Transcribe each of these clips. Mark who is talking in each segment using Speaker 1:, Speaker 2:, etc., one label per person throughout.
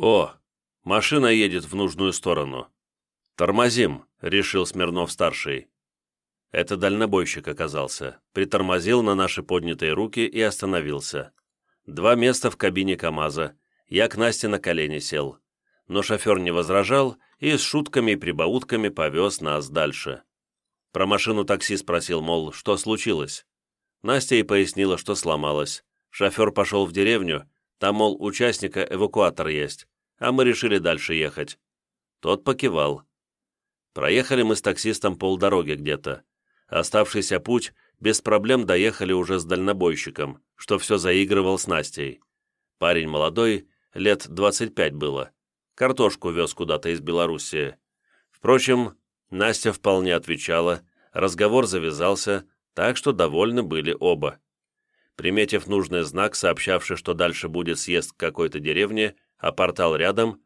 Speaker 1: «О, машина едет в нужную сторону. Тормозим», — решил Смирнов-старший. Это дальнобойщик оказался. Притормозил на наши поднятые руки и остановился. Два места в кабине КамАЗа. Я к Насте на колени сел. Но шофер не возражал и с шутками и прибаутками повез нас дальше. Про машину такси спросил, мол, что случилось. Настя и пояснила, что сломалась. Шофер пошел в деревню, там, мол, участника эвакуатор есть, а мы решили дальше ехать. Тот покивал. Проехали мы с таксистом полдороги где-то. Оставшийся путь без проблем доехали уже с дальнобойщиком, что все заигрывал с Настей. Парень молодой, лет 25 было. Картошку вез куда-то из Белоруссии. Впрочем, Настя вполне отвечала, разговор завязался, так что довольны были оба. Приметив нужный знак, сообщавший, что дальше будет съезд к какой-то деревне, а портал рядом,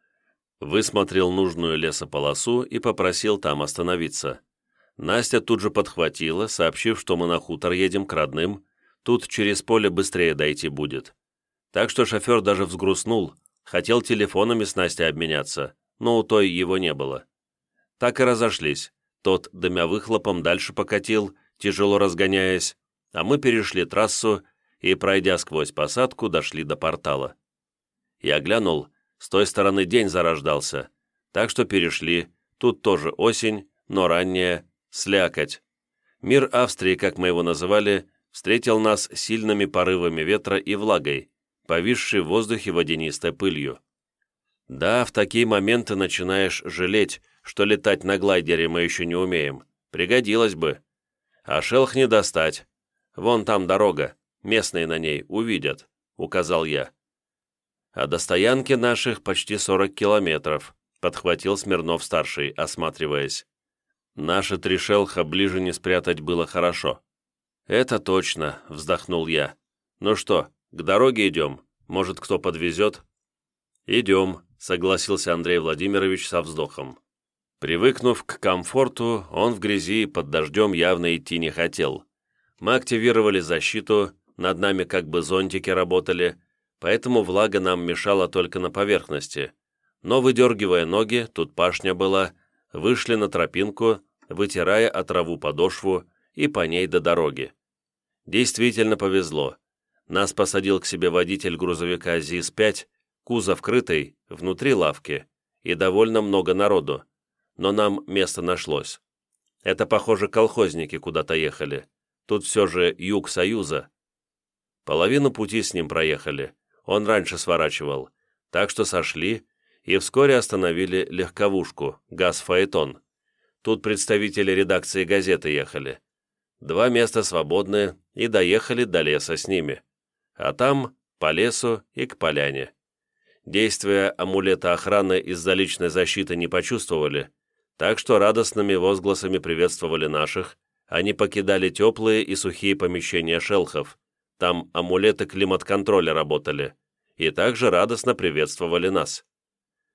Speaker 1: высмотрел нужную лесополосу и попросил там остановиться. Настя тут же подхватила, сообщив, что мы на хутор едем к родным, тут через поле быстрее дойти будет. Так что шофер даже взгрустнул, хотел телефонами с Настей обменяться, но у той его не было. Так и разошлись. Тот, дымя выхлопом, дальше покатил, тяжело разгоняясь, а мы перешли трассу и, пройдя сквозь посадку, дошли до портала. Я глянул, с той стороны день зарождался, так что перешли, тут тоже осень, но ранняя, слякоть. Мир Австрии, как мы его называли, встретил нас сильными порывами ветра и влагой, повисшей в воздухе водянистой пылью. Да, в такие моменты начинаешь жалеть, что летать на глайдере мы еще не умеем. Пригодилось бы. А шелх не достать. Вон там дорога, местные на ней увидят, указал я. А до стоянки наших почти 40 километров, подхватил Смирнов-старший, осматриваясь. Наши три шелха ближе не спрятать было хорошо. «Это точно», — вздохнул я. «Ну что, к дороге идем? Может, кто подвезет?» «Идем», — согласился Андрей Владимирович со вздохом. Привыкнув к комфорту, он в грязи под дождем явно идти не хотел. Мы активировали защиту, над нами как бы зонтики работали, поэтому влага нам мешала только на поверхности. Но выдергивая ноги, тут пашня была, вышли на тропинку, вытирая от траву подошву и по ней до дороги. Действительно повезло. Нас посадил к себе водитель грузовика ЗИС-5, кузов крытый, внутри лавки, и довольно много народу. Но нам место нашлось. Это, похоже, колхозники куда-то ехали. Тут все же юг Союза. Половину пути с ним проехали. Он раньше сворачивал. Так что сошли и вскоре остановили легковушку, газ-фаэтон. Тут представители редакции газеты ехали. Два места свободны, и доехали до леса с ними. А там по лесу и к поляне. Действия амулета охраны из-за личной защиты не почувствовали, так что радостными возгласами приветствовали наших, они покидали теплые и сухие помещения шелхов, там амулеты климат-контроля работали, и также радостно приветствовали нас.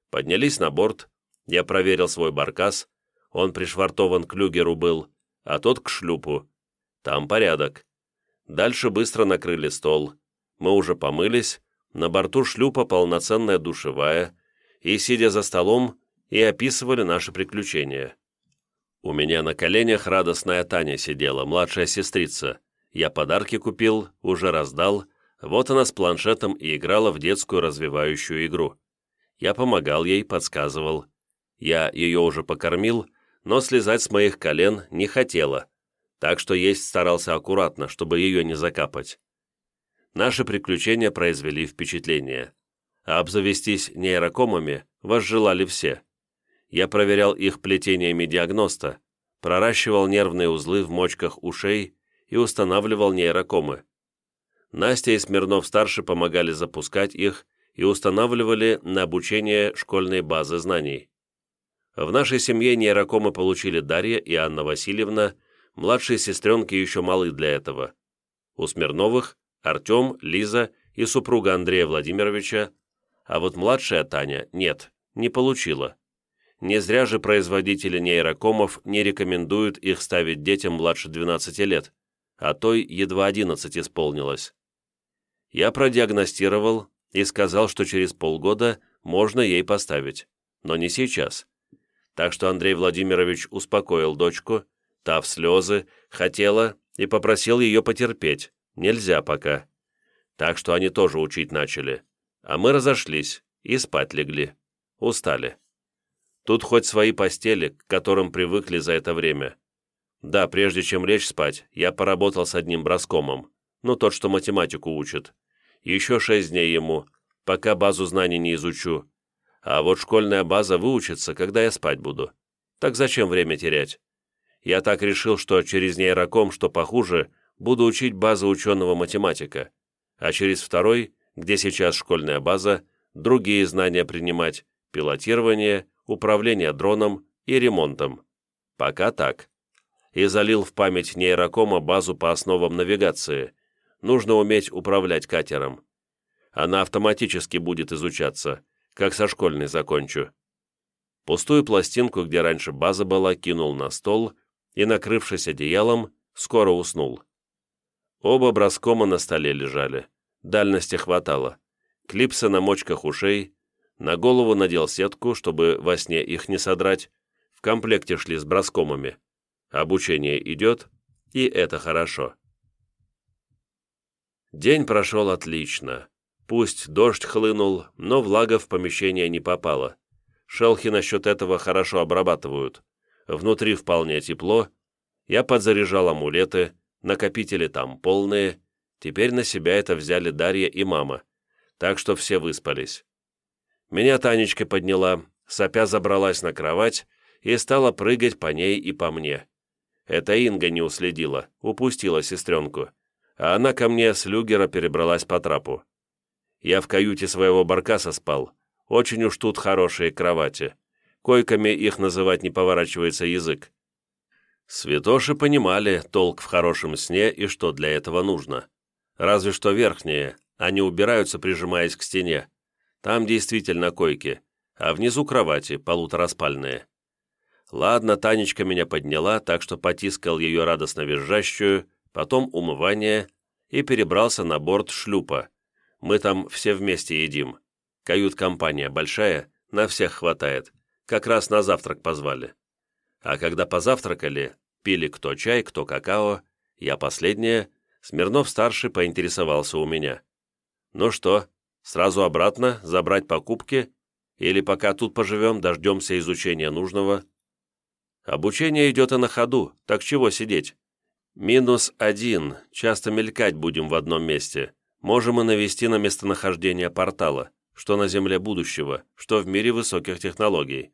Speaker 1: Поднялись на борт, я проверил свой баркас, он пришвартован к люгеру был, а тот к шлюпу. Там порядок. Дальше быстро накрыли стол. Мы уже помылись, на борту шлюпа полноценная душевая, и, сидя за столом, и описывали наши приключения. У меня на коленях радостная Таня сидела, младшая сестрица. Я подарки купил, уже раздал, вот она с планшетом и играла в детскую развивающую игру. Я помогал ей, подсказывал. Я ее уже покормил, но слезать с моих колен не хотела, так что есть старался аккуратно, чтобы ее не закапать. Наши приключения произвели впечатление. А обзавестись нейрокомами возжелали все. Я проверял их плетениями диагноста, проращивал нервные узлы в мочках ушей и устанавливал нейрокомы. Настя и Смирнов-старший помогали запускать их и устанавливали на обучение школьной базы знаний. В нашей семье нейрокомы получили Дарья и Анна Васильевна, младшие сестренки еще малы для этого. У Смирновых – Артем, Лиза и супруга Андрея Владимировича, а вот младшая Таня – нет, не получила. Не зря же производители нейрокомов не рекомендуют их ставить детям младше 12 лет, а той едва 11 исполнилось. Я продиагностировал и сказал, что через полгода можно ей поставить, но не сейчас. Так что Андрей Владимирович успокоил дочку, та в слезы, хотела и попросил ее потерпеть, нельзя пока. Так что они тоже учить начали. А мы разошлись и спать легли. Устали. Тут хоть свои постели, к которым привыкли за это время. Да, прежде чем лечь спать, я поработал с одним броскомом, ну тот, что математику учит. Еще шесть дней ему, пока базу знаний не изучу. А вот школьная база выучится, когда я спать буду. Так зачем время терять? Я так решил, что через нейроком, что похуже, буду учить базы ученого-математика, а через второй, где сейчас школьная база, другие знания принимать, пилотирование, управление дроном и ремонтом. Пока так. И залил в память нейрокома базу по основам навигации. Нужно уметь управлять катером. Она автоматически будет изучаться, как со школьной закончу. Пустую пластинку, где раньше база была, кинул на стол и, накрывшись одеялом, скоро уснул. Оба броскома на столе лежали. Дальности хватало. Клипсы на мочках ушей, на голову надел сетку, чтобы во сне их не содрать. В комплекте шли с броскомами. Обучение идет, и это хорошо. День прошел отлично. Пусть дождь хлынул, но влага в помещение не попала. Шелхи насчет этого хорошо обрабатывают. Внутри вполне тепло. Я подзаряжал амулеты, накопители там полные. Теперь на себя это взяли Дарья и мама. Так что все выспались. Меня Танечка подняла, сопя забралась на кровать и стала прыгать по ней и по мне. Это Инга не уследила, упустила сестренку. А она ко мне с люгера перебралась по трапу. Я в каюте своего баркаса спал. Очень уж тут хорошие кровати. Койками их называть не поворачивается язык. Святоши понимали толк в хорошем сне и что для этого нужно. Разве что верхние, они убираются, прижимаясь к стене. Там действительно койки, а внизу кровати, полутораспальные. Ладно, Танечка меня подняла, так что потискал ее радостно визжащую, потом умывание и перебрался на борт шлюпа, мы там все вместе едим. Кают-компания большая, на всех хватает. Как раз на завтрак позвали. А когда позавтракали, пили кто чай, кто какао, я последняя, Смирнов-старший поинтересовался у меня. «Ну что, сразу обратно, забрать покупки? Или пока тут поживем, дождемся изучения нужного?» «Обучение идет и на ходу, так чего сидеть?» «Минус один, часто мелькать будем в одном месте можем и навести на местонахождение портала, что на Земле будущего, что в мире высоких технологий.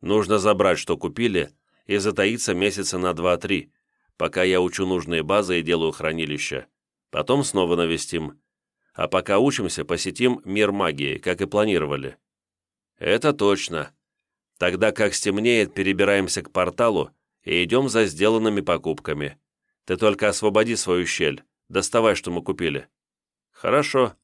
Speaker 1: Нужно забрать, что купили, и затаиться месяца на 2-3, пока я учу нужные базы и делаю хранилища. Потом снова навестим. А пока учимся, посетим мир магии, как и планировали. Это точно. Тогда как стемнеет, перебираемся к порталу и идем за сделанными покупками. Ты только освободи свою щель, доставай, что мы купили. «Хорошо».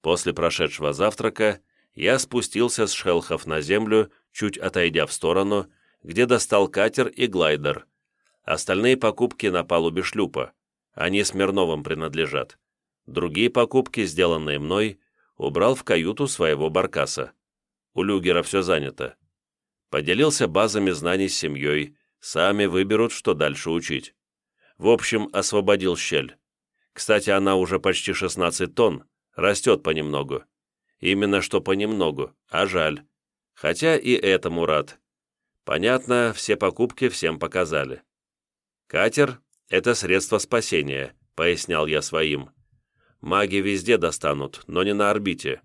Speaker 1: После прошедшего завтрака я спустился с шелхов на землю, чуть отойдя в сторону, где достал катер и глайдер. Остальные покупки на палубе шлюпа. Они Смирновым принадлежат. Другие покупки, сделанные мной, убрал в каюту своего баркаса. У люгера все занято. Поделился базами знаний с семьей, сами выберут, что дальше учить. В общем, освободил щель. Кстати, она уже почти 16 тонн, растет понемногу. Именно что понемногу, а жаль. Хотя и этому рад. Понятно, все покупки всем показали. «Катер — это средство спасения», — пояснял я своим. «Маги везде достанут, но не на орбите.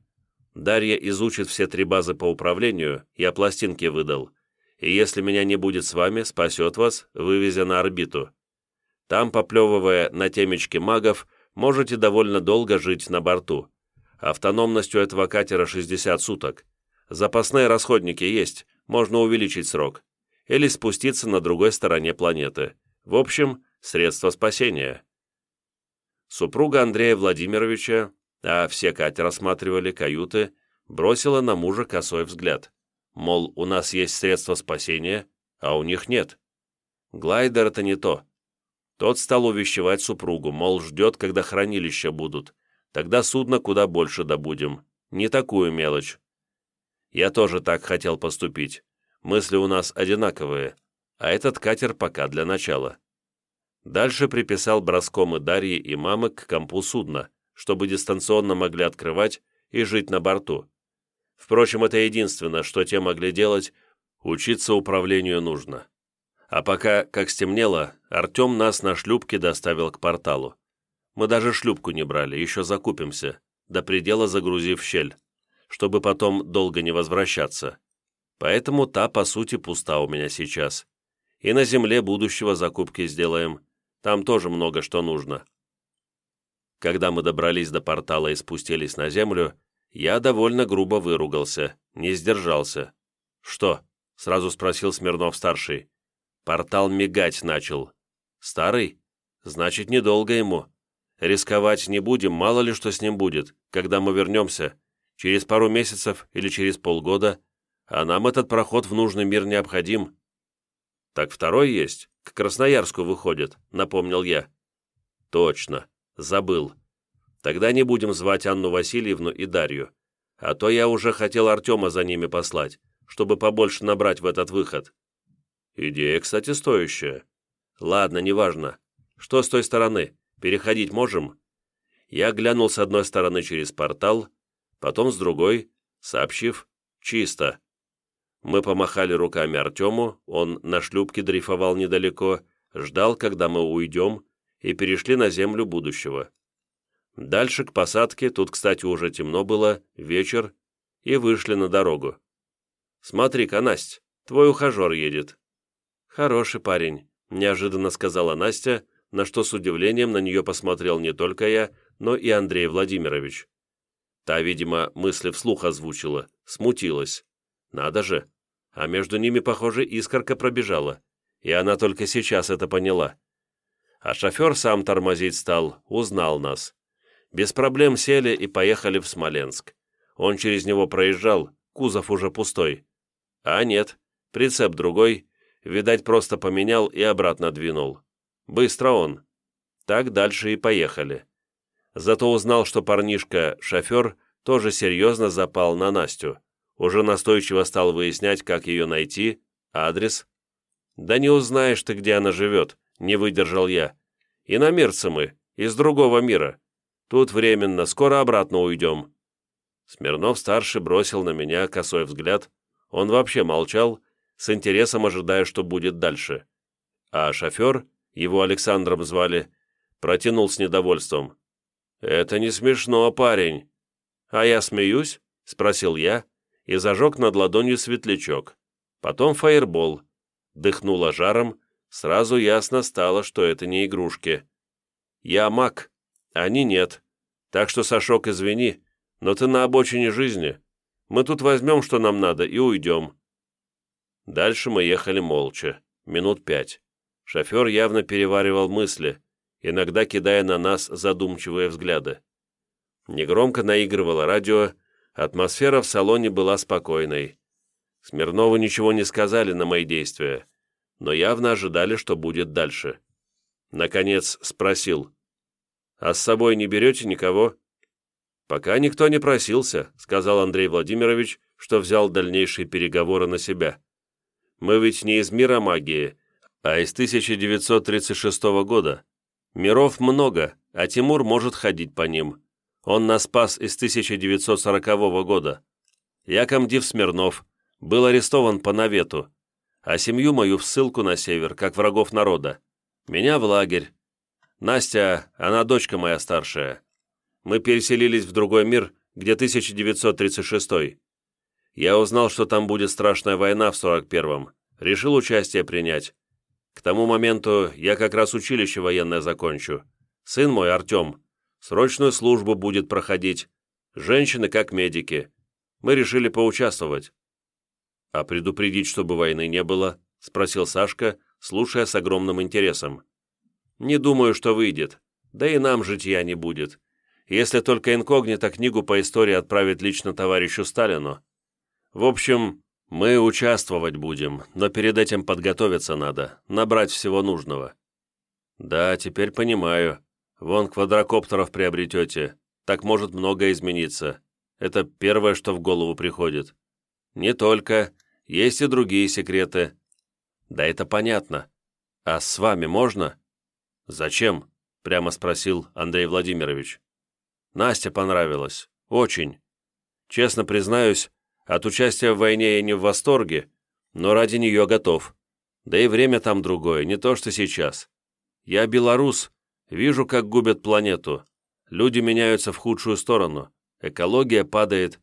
Speaker 1: Дарья изучит все три базы по управлению, я пластинки выдал. И если меня не будет с вами, спасет вас, вывезя на орбиту. Там, поплевывая на темечки магов, можете довольно долго жить на борту. Автономность у этого катера 60 суток. Запасные расходники есть, можно увеличить срок. Или спуститься на другой стороне планеты. В общем, средство спасения. Супруга Андрея Владимировича, а все Катя рассматривали каюты, бросила на мужа косой взгляд. Мол, у нас есть средство спасения, а у них нет. Глайдер — это не то. Тот стал увещевать супругу, мол, ждет, когда хранилища будут. Тогда судно куда больше добудем. Не такую мелочь. Я тоже так хотел поступить. Мысли у нас одинаковые, а этот катер пока для начала. Дальше приписал броском и Дарьи и мамы к компу судна, чтобы дистанционно могли открывать и жить на борту. Впрочем, это единственное, что те могли делать, учиться управлению нужно. А пока, как стемнело, Артем нас на шлюпке доставил к порталу. Мы даже шлюпку не брали, еще закупимся, до предела загрузив щель, чтобы потом долго не возвращаться. Поэтому та, по сути, пуста у меня сейчас. И на земле будущего закупки сделаем. Там тоже много что нужно. Когда мы добрались до портала и спустились на землю, я довольно грубо выругался, не сдержался. «Что?» — сразу спросил Смирнов-старший. Портал мигать начал. Старый? Значит, недолго ему. Рисковать не будем, мало ли что с ним будет, когда мы вернемся. Через пару месяцев или через полгода. А нам этот проход в нужный мир необходим. Так второй есть, к Красноярску выходит, напомнил я. Точно, забыл. Тогда не будем звать Анну Васильевну и Дарью. А то я уже хотел Артема за ними послать, чтобы побольше набрать в этот выход. Идея, кстати, стоящая. Ладно, неважно. Что с той стороны? Переходить можем? Я глянул с одной стороны через портал, потом с другой, сообщив «чисто». Мы помахали руками Артему, он на шлюпке дрейфовал недалеко, ждал, когда мы уйдем, и перешли на землю будущего. Дальше к посадке, тут, кстати, уже темно было, вечер, и вышли на дорогу. «Смотри-ка, Насть, твой ухажер едет», «Хороший парень», — неожиданно сказала Настя, на что с удивлением на нее посмотрел не только я, но и Андрей Владимирович. Та, видимо, мысли вслух озвучила, смутилась. Надо же. А между ними, похоже, искорка пробежала, и она только сейчас это поняла. А шофер сам тормозить стал, узнал нас. Без проблем сели и поехали в Смоленск. Он через него проезжал, кузов уже пустой. А нет, прицеп другой, Видать, просто поменял и обратно двинул. Быстро он. Так дальше и поехали. Зато узнал, что парнишка, шофер, тоже серьезно запал на Настю. Уже настойчиво стал выяснять, как ее найти, адрес. «Да не узнаешь ты, где она живет», — не выдержал я. И на мирцы мы, из другого мира. Тут временно, скоро обратно уйдем». Смирнов-старший бросил на меня косой взгляд. Он вообще молчал, с интересом ожидая, что будет дальше. А шофер, его Александром звали, протянул с недовольством. «Это не смешно, парень». «А я смеюсь?» — спросил я и зажег над ладонью светлячок. Потом фаербол. Дыхнуло жаром, сразу ясно стало, что это не игрушки. «Я маг, они нет. Так что, Сашок, извини, но ты на обочине жизни. Мы тут возьмем, что нам надо, и уйдем. Дальше мы ехали молча, минут пять. Шофер явно переваривал мысли, иногда кидая на нас задумчивые взгляды. Негромко наигрывало радио, атмосфера в салоне была спокойной. Смирнову ничего не сказали на мои действия, но явно ожидали, что будет дальше. Наконец спросил, «А с собой не берете никого?» «Пока никто не просился», — сказал Андрей Владимирович, что взял дальнейшие переговоры на себя. Мы ведь не из мира магии, а из 1936 года. Миров много, а Тимур может ходить по ним. Он нас спас из 1940 года. Я комдив Смирнов, был арестован по навету, а семью мою в ссылку на север, как врагов народа. Меня в лагерь. Настя, она дочка моя старшая. Мы переселились в другой мир, где 1936 я узнал, что там будет страшная война в 41-м. Решил участие принять. К тому моменту я как раз училище военное закончу. Сын мой, Артем, срочную службу будет проходить. Женщины как медики. Мы решили поучаствовать. «А предупредить, чтобы войны не было?» — спросил Сашка, слушая с огромным интересом. «Не думаю, что выйдет. Да и нам житья не будет. Если только инкогнито книгу по истории отправит лично товарищу Сталину. В общем, мы участвовать будем, но перед этим подготовиться надо, набрать всего нужного. Да, теперь понимаю. Вон квадрокоптеров приобретете, так может многое измениться. Это первое, что в голову приходит. «Не только. Есть и другие секреты». «Да это понятно. А с вами можно?» «Зачем?» — прямо спросил Андрей Владимирович. «Настя понравилась. Очень. Честно признаюсь, от участия в войне я не в восторге, но ради нее готов. Да и время там другое, не то что сейчас. Я белорус, вижу, как губят планету. Люди меняются в худшую сторону, экология падает.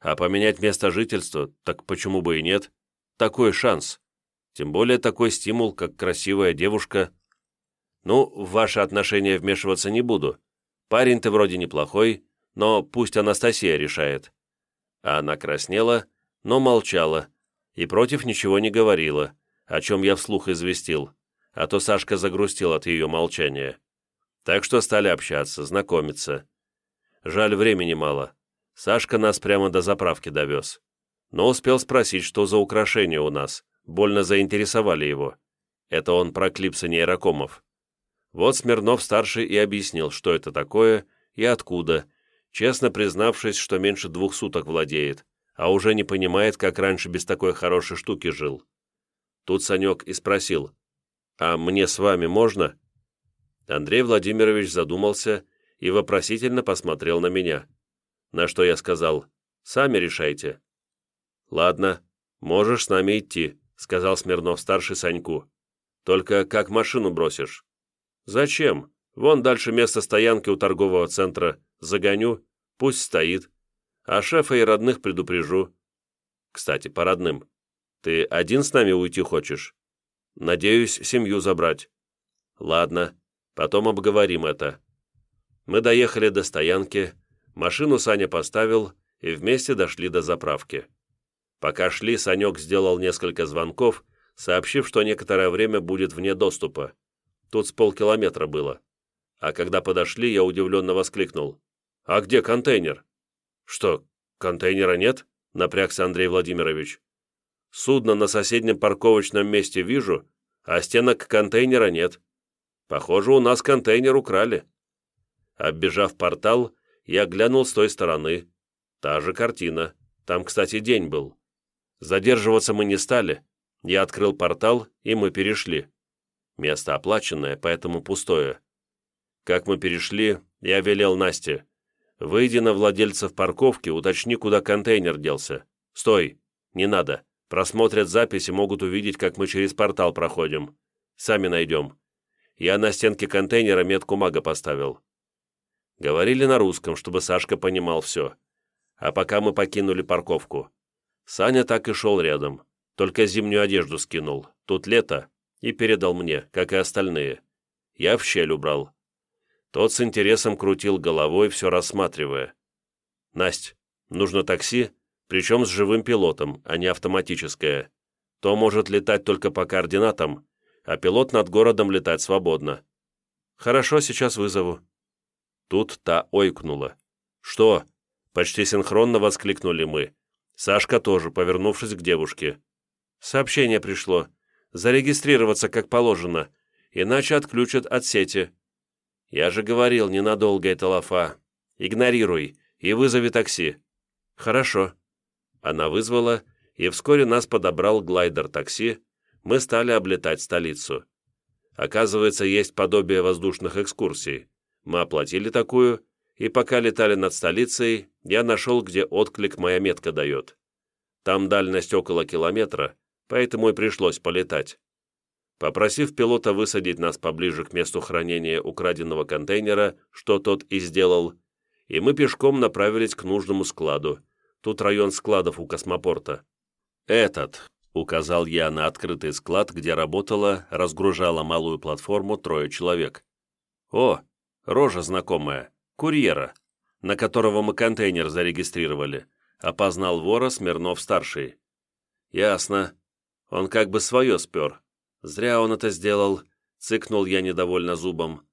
Speaker 1: А поменять место жительства, так почему бы и нет? Такой шанс. Тем более такой стимул, как красивая девушка. Ну, в ваши отношения вмешиваться не буду. Парень ты вроде неплохой, но пусть Анастасия решает. А она краснела, но молчала и против ничего не говорила, о чем я вслух известил, а то Сашка загрустил от ее молчания. Так что стали общаться, знакомиться. Жаль, времени мало. Сашка нас прямо до заправки довез. Но успел спросить, что за украшения у нас. Больно заинтересовали его. Это он про клипсы нейрокомов. Вот Смирнов-старший и объяснил, что это такое и откуда, честно признавшись, что меньше двух суток владеет, а уже не понимает, как раньше без такой хорошей штуки жил. Тут Санек и спросил, «А мне с вами можно?» Андрей Владимирович задумался и вопросительно посмотрел на меня, на что я сказал, «Сами решайте». «Ладно, можешь с нами идти», — сказал Смирнов-старший Саньку. «Только как машину бросишь?» «Зачем? Вон дальше место стоянки у торгового центра. Загоню, пусть стоит. А шефа и родных предупрежу. Кстати, по родным. Ты один с нами уйти хочешь? Надеюсь, семью забрать. Ладно, потом обговорим это. Мы доехали до стоянки, машину Саня поставил и вместе дошли до заправки. Пока шли, Санек сделал несколько звонков, сообщив, что некоторое время будет вне доступа. Тут с полкилометра было. А когда подошли, я удивленно воскликнул. «А где контейнер?» «Что, контейнера нет?» — напрягся Андрей Владимирович. «Судно на соседнем парковочном месте вижу, а стенок контейнера нет. Похоже, у нас контейнер украли». Оббежав портал, я глянул с той стороны. Та же картина. Там, кстати, день был. Задерживаться мы не стали. Я открыл портал, и мы перешли. Место оплаченное, поэтому пустое. Как мы перешли, я велел Насте. Выйди на владельцев парковки, уточни, куда контейнер делся. Стой, не надо. Просмотрят записи, могут увидеть, как мы через портал проходим. Сами найдем. Я на стенке контейнера метку мага поставил. Говорили на русском, чтобы Сашка понимал все. А пока мы покинули парковку. Саня так и шел рядом, только зимнюю одежду скинул. Тут лето, и передал мне, как и остальные. Я в щель убрал. Тот с интересом крутил головой, все рассматривая. «Насть, нужно такси, причем с живым пилотом, а не автоматическое. То может летать только по координатам, а пилот над городом летать свободно. Хорошо, сейчас вызову». Тут та ойкнула. «Что?» Почти синхронно воскликнули мы. Сашка тоже, повернувшись к девушке. «Сообщение пришло. Зарегистрироваться как положено, иначе отключат от сети». «Я же говорил, ненадолго это лафа. Игнорируй и вызови такси». «Хорошо». Она вызвала, и вскоре нас подобрал глайдер такси, мы стали облетать столицу. Оказывается, есть подобие воздушных экскурсий. Мы оплатили такую, и пока летали над столицей, я нашел, где отклик моя метка дает. Там дальность около километра, поэтому и пришлось полетать. Попросив пилота высадить нас поближе к месту хранения украденного контейнера, что тот и сделал, и мы пешком направились к нужному складу. Тут район складов у космопорта. «Этот», — указал я на открытый склад, где работала, разгружала малую платформу трое человек. «О, рожа знакомая, курьера, на которого мы контейнер зарегистрировали», — опознал вора Смирнов-старший. «Ясно. Он как бы свое спер, Зря он это сделал, цыкнул я недовольно зубом.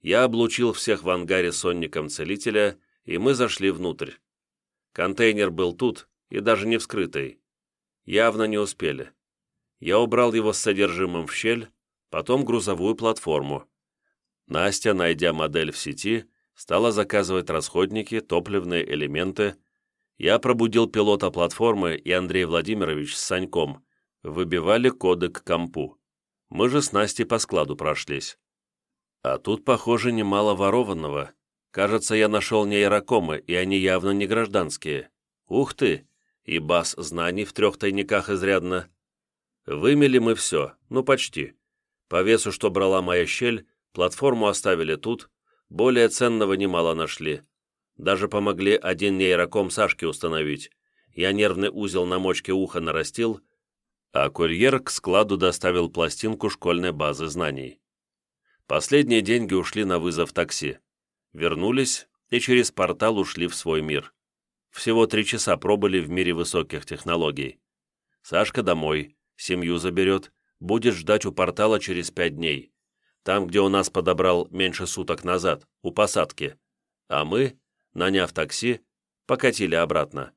Speaker 1: Я облучил всех в ангаре сонником целителя, и мы зашли внутрь. Контейнер был тут и даже не вскрытый. Явно не успели. Я убрал его с содержимым в щель, потом грузовую платформу. Настя, найдя модель в сети, стала заказывать расходники, топливные элементы. Я пробудил пилота платформы, и Андрей Владимирович с Саньком выбивали коды к компу. Мы же с Настей по складу прошлись. А тут, похоже, немало ворованного. Кажется, я нашел нейрокомы, и они явно не гражданские. Ух ты! И баз знаний в трех тайниках изрядно. Вымели мы все, ну почти. По весу, что брала моя щель, платформу оставили тут, более ценного немало нашли. Даже помогли один нейроком Сашке установить. Я нервный узел на мочке уха нарастил, а курьер к складу доставил пластинку школьной базы знаний. Последние деньги ушли на вызов такси. Вернулись и через портал ушли в свой мир. Всего три часа пробыли в мире высоких технологий. Сашка домой, семью заберет, будет ждать у портала через пять дней. Там, где у нас подобрал меньше суток назад, у посадки. А мы, наняв такси, покатили обратно.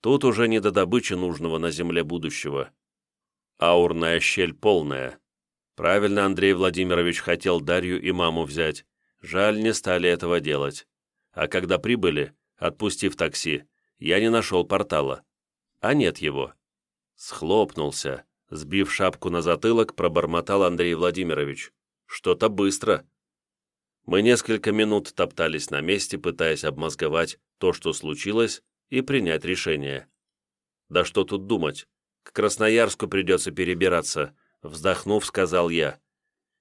Speaker 1: Тут уже не до добычи нужного на земле будущего. Аурная щель полная. Правильно Андрей Владимирович хотел Дарью и маму взять. Жаль, не стали этого делать. А когда прибыли, отпустив такси, я не нашел портала. А нет его. Схлопнулся. Сбив шапку на затылок, пробормотал Андрей Владимирович. Что-то быстро. Мы несколько минут топтались на месте, пытаясь обмозговать то, что случилось, и принять решение. Да что тут думать? К Красноярску придется перебираться, вздохнув, сказал я.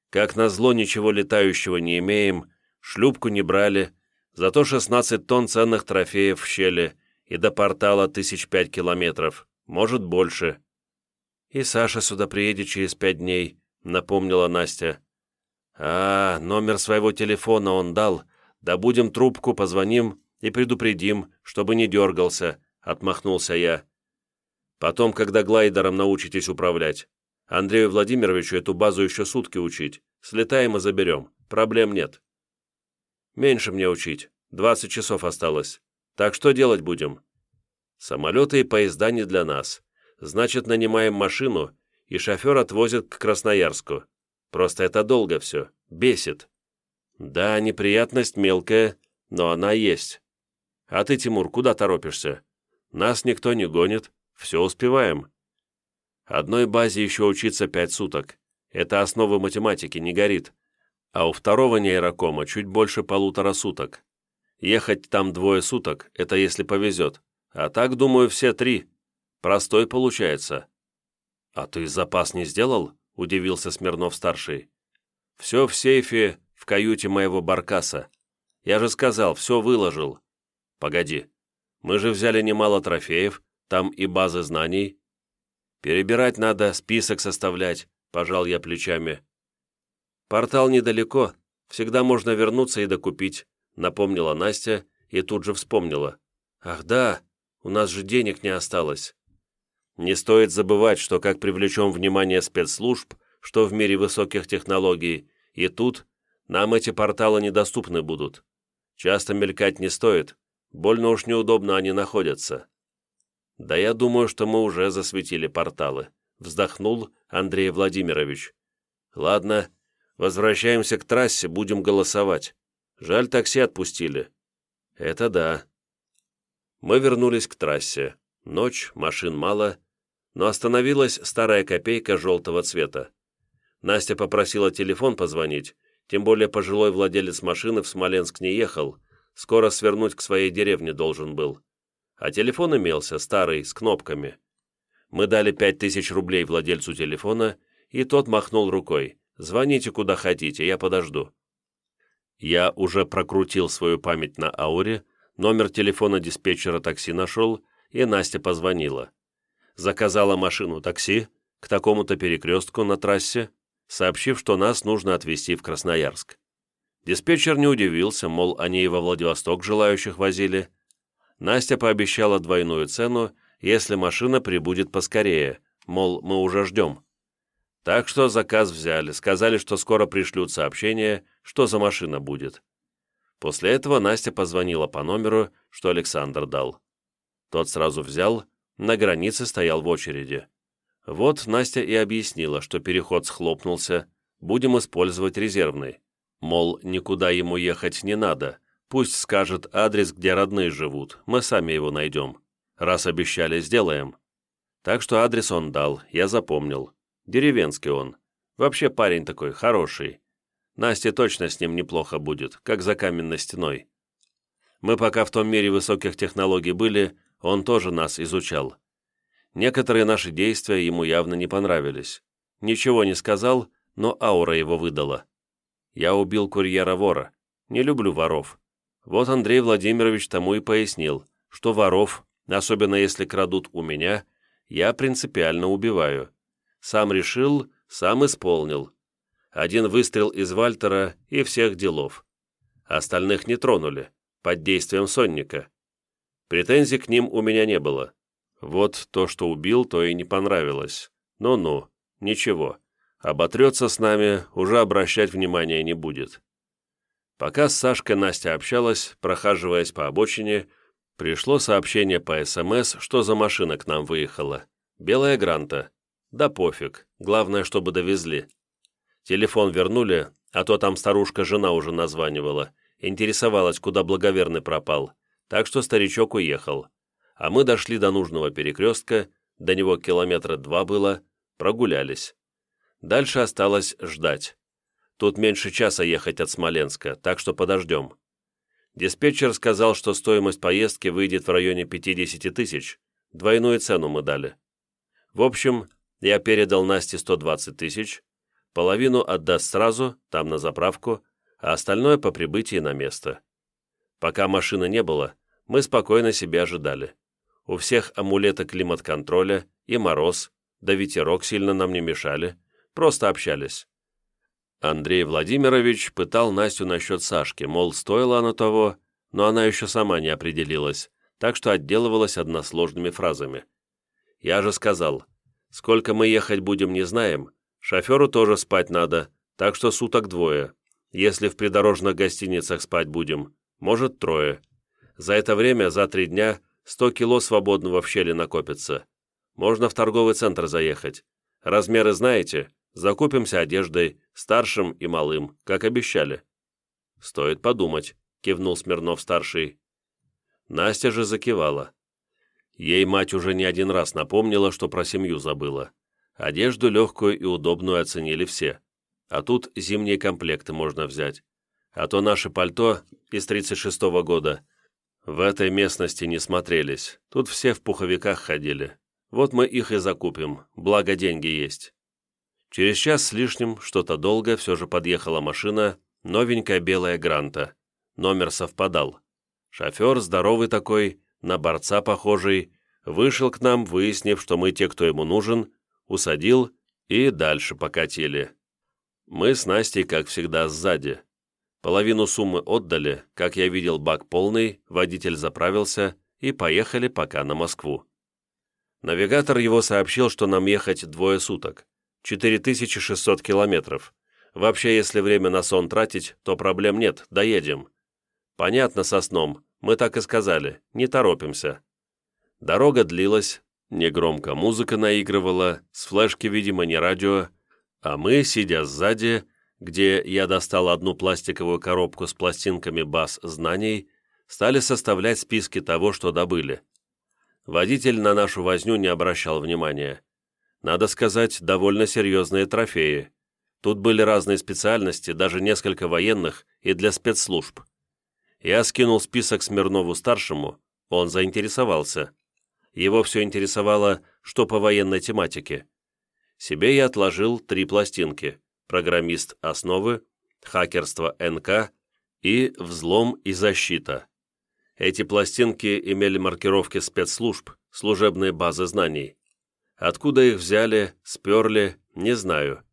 Speaker 1: Как назло, ничего летающего не имеем, шлюпку не брали, зато 16 тонн ценных трофеев в щели и до портала тысяч пять километров, может больше. И Саша сюда приедет через пять дней, напомнила Настя. «А, номер своего телефона он дал. Да будем трубку, позвоним и предупредим, чтобы не дергался», — отмахнулся я. «Потом, когда глайдером научитесь управлять. Андрею Владимировичу эту базу еще сутки учить. Слетаем и заберем. Проблем нет». «Меньше мне учить. Двадцать часов осталось. Так что делать будем?» «Самолеты и поезда не для нас. Значит, нанимаем машину, и шофер отвозит к Красноярску. Просто это долго все. Бесит. Да, неприятность мелкая, но она есть. А ты, Тимур, куда торопишься? Нас никто не гонит. Все успеваем. Одной базе еще учиться пять суток. Это основы математики, не горит. А у второго нейрокома чуть больше полутора суток. Ехать там двое суток, это если повезет. А так, думаю, все три. Простой получается. А ты запас не сделал? — удивился Смирнов-старший. «Все в сейфе в каюте моего баркаса. Я же сказал, все выложил». «Погоди, мы же взяли немало трофеев, там и базы знаний». «Перебирать надо, список составлять», — пожал я плечами. «Портал недалеко, всегда можно вернуться и докупить», — напомнила Настя и тут же вспомнила. «Ах да, у нас же денег не осталось». Не стоит забывать, что как привлечем внимание спецслужб, что в мире высоких технологий, и тут нам эти порталы недоступны будут. Часто мелькать не стоит, больно уж неудобно они находятся. Да я думаю, что мы уже засветили порталы, вздохнул Андрей Владимирович. Ладно, возвращаемся к трассе, будем голосовать. Жаль, такси отпустили. Это да. Мы вернулись к трассе. Ночь, машин мало, но остановилась старая копейка желтого цвета. Настя попросила телефон позвонить, тем более пожилой владелец машины в Смоленск не ехал, скоро свернуть к своей деревне должен был. А телефон имелся, старый, с кнопками. Мы дали пять тысяч рублей владельцу телефона, и тот махнул рукой. «Звоните куда хотите, я подожду». Я уже прокрутил свою память на ауре, номер телефона диспетчера такси нашел, и Настя позвонила заказала машину такси к такому-то перекрестку на трассе, сообщив, что нас нужно отвезти в Красноярск. Диспетчер не удивился, мол, они и во Владивосток желающих возили. Настя пообещала двойную цену, если машина прибудет поскорее, мол, мы уже ждем. Так что заказ взяли, сказали, что скоро пришлют сообщение, что за машина будет. После этого Настя позвонила по номеру, что Александр дал. Тот сразу взял на границе стоял в очереди. Вот Настя и объяснила, что переход схлопнулся, будем использовать резервный. Мол, никуда ему ехать не надо, пусть скажет адрес, где родные живут, мы сами его найдем. Раз обещали, сделаем. Так что адрес он дал, я запомнил. Деревенский он. Вообще парень такой, хороший. Насте точно с ним неплохо будет, как за каменной стеной. Мы пока в том мире высоких технологий были, он тоже нас изучал. Некоторые наши действия ему явно не понравились. Ничего не сказал, но аура его выдала. Я убил курьера-вора. Не люблю воров. Вот Андрей Владимирович тому и пояснил, что воров, особенно если крадут у меня, я принципиально убиваю. Сам решил, сам исполнил. Один выстрел из Вальтера и всех делов. Остальных не тронули, под действием сонника. Претензий к ним у меня не было. Вот то, что убил, то и не понравилось. Ну-ну, ничего. Оботрется с нами, уже обращать внимания не будет. Пока с Сашкой Настя общалась, прохаживаясь по обочине, пришло сообщение по СМС, что за машина к нам выехала. Белая Гранта. Да пофиг, главное, чтобы довезли. Телефон вернули, а то там старушка-жена уже названивала, интересовалась, куда благоверный пропал, так что старичок уехал. А мы дошли до нужного перекрестка, до него километра два было, прогулялись. Дальше осталось ждать. Тут меньше часа ехать от Смоленска, так что подождем. Диспетчер сказал, что стоимость поездки выйдет в районе 50 тысяч. Двойную цену мы дали. В общем, я передал Насте 120 тысяч, Половину отдаст сразу, там на заправку, а остальное по прибытии на место. Пока машины не было, мы спокойно себя ожидали. У всех амулеты климат-контроля и мороз, да ветерок сильно нам не мешали, просто общались. Андрей Владимирович пытал Настю насчет Сашки, мол, стоила она того, но она еще сама не определилась, так что отделывалась односложными фразами. Я же сказал, сколько мы ехать будем, не знаем, Шоферу тоже спать надо, так что суток двое. Если в придорожных гостиницах спать будем, может трое. За это время, за три дня, сто кило свободного в щели накопится. Можно в торговый центр заехать. Размеры знаете? Закупимся одеждой, старшим и малым, как обещали». «Стоит подумать», — кивнул Смирнов-старший. Настя же закивала. Ей мать уже не один раз напомнила, что про семью забыла. Одежду легкую и удобную оценили все. А тут зимние комплекты можно взять. А то наше пальто из 36-го года в этой местности не смотрелись. Тут все в пуховиках ходили. Вот мы их и закупим, благо деньги есть. Через час с лишним, что-то долго, все же подъехала машина, новенькая белая гранта. Номер совпадал. Шофер здоровый такой, на борца похожий, вышел к нам, выяснив, что мы те, кто ему нужен, усадил и дальше покатили. Мы с Настей, как всегда, сзади. Половину суммы отдали, как я видел, бак полный, водитель заправился и поехали пока на Москву. Навигатор его сообщил, что нам ехать двое суток, 4600 километров. Вообще, если время на сон тратить, то проблем нет, доедем. Понятно со сном, мы так и сказали, не торопимся. Дорога длилась, Негромко музыка наигрывала, с флешки, видимо, не радио, а мы, сидя сзади, где я достал одну пластиковую коробку с пластинками баз знаний, стали составлять списки того, что добыли. Водитель на нашу возню не обращал внимания. Надо сказать, довольно серьезные трофеи. Тут были разные специальности, даже несколько военных и для спецслужб. Я скинул список Смирнову-старшему, он заинтересовался. Его все интересовало, что по военной тематике. Себе я отложил три пластинки «Программист основы», «Хакерство НК» и «Взлом и защита». Эти пластинки имели маркировки спецслужб, служебные базы знаний. Откуда их взяли, сперли, не знаю.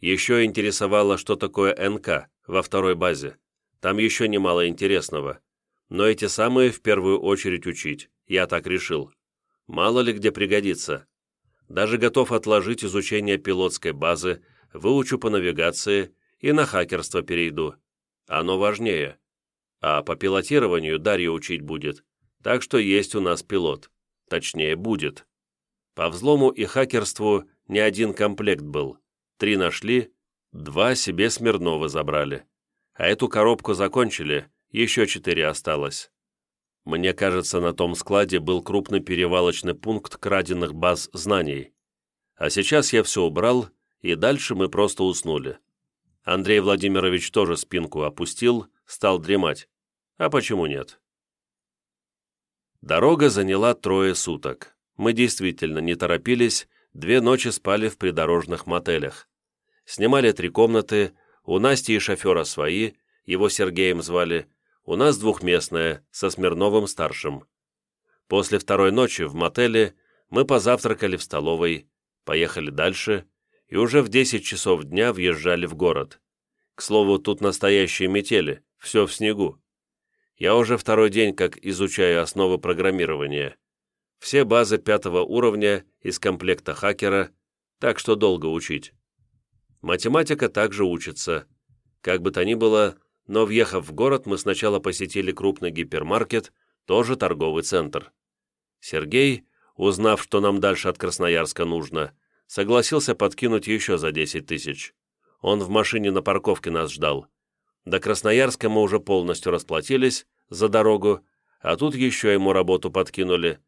Speaker 1: Еще интересовало, что такое НК во второй базе. Там еще немало интересного. Но эти самые в первую очередь учить, я так решил. Мало ли где пригодится. Даже готов отложить изучение пилотской базы, выучу по навигации и на хакерство перейду. Оно важнее. А по пилотированию Дарья учить будет. Так что есть у нас пилот. Точнее, будет. По взлому и хакерству не один комплект был. Три нашли, два себе Смирнова забрали. А эту коробку закончили, еще четыре осталось. Мне кажется, на том складе был крупный перевалочный пункт краденных баз знаний. А сейчас я все убрал, и дальше мы просто уснули. Андрей Владимирович тоже спинку опустил, стал дремать. А почему нет? Дорога заняла трое суток. Мы действительно не торопились, две ночи спали в придорожных мотелях. Снимали три комнаты, у Насти и шофера свои, его Сергеем звали, у нас двухместная, со Смирновым-старшим. После второй ночи в мотеле мы позавтракали в столовой, поехали дальше и уже в 10 часов дня въезжали в город. К слову, тут настоящие метели, все в снегу. Я уже второй день как изучаю основы программирования. Все базы пятого уровня из комплекта хакера, так что долго учить. Математика также учится. Как бы то ни было, но въехав в город, мы сначала посетили крупный гипермаркет, тоже торговый центр. Сергей, узнав, что нам дальше от Красноярска нужно, согласился подкинуть еще за 10 тысяч. Он в машине на парковке нас ждал. До Красноярска мы уже полностью расплатились за дорогу, а тут еще ему работу подкинули.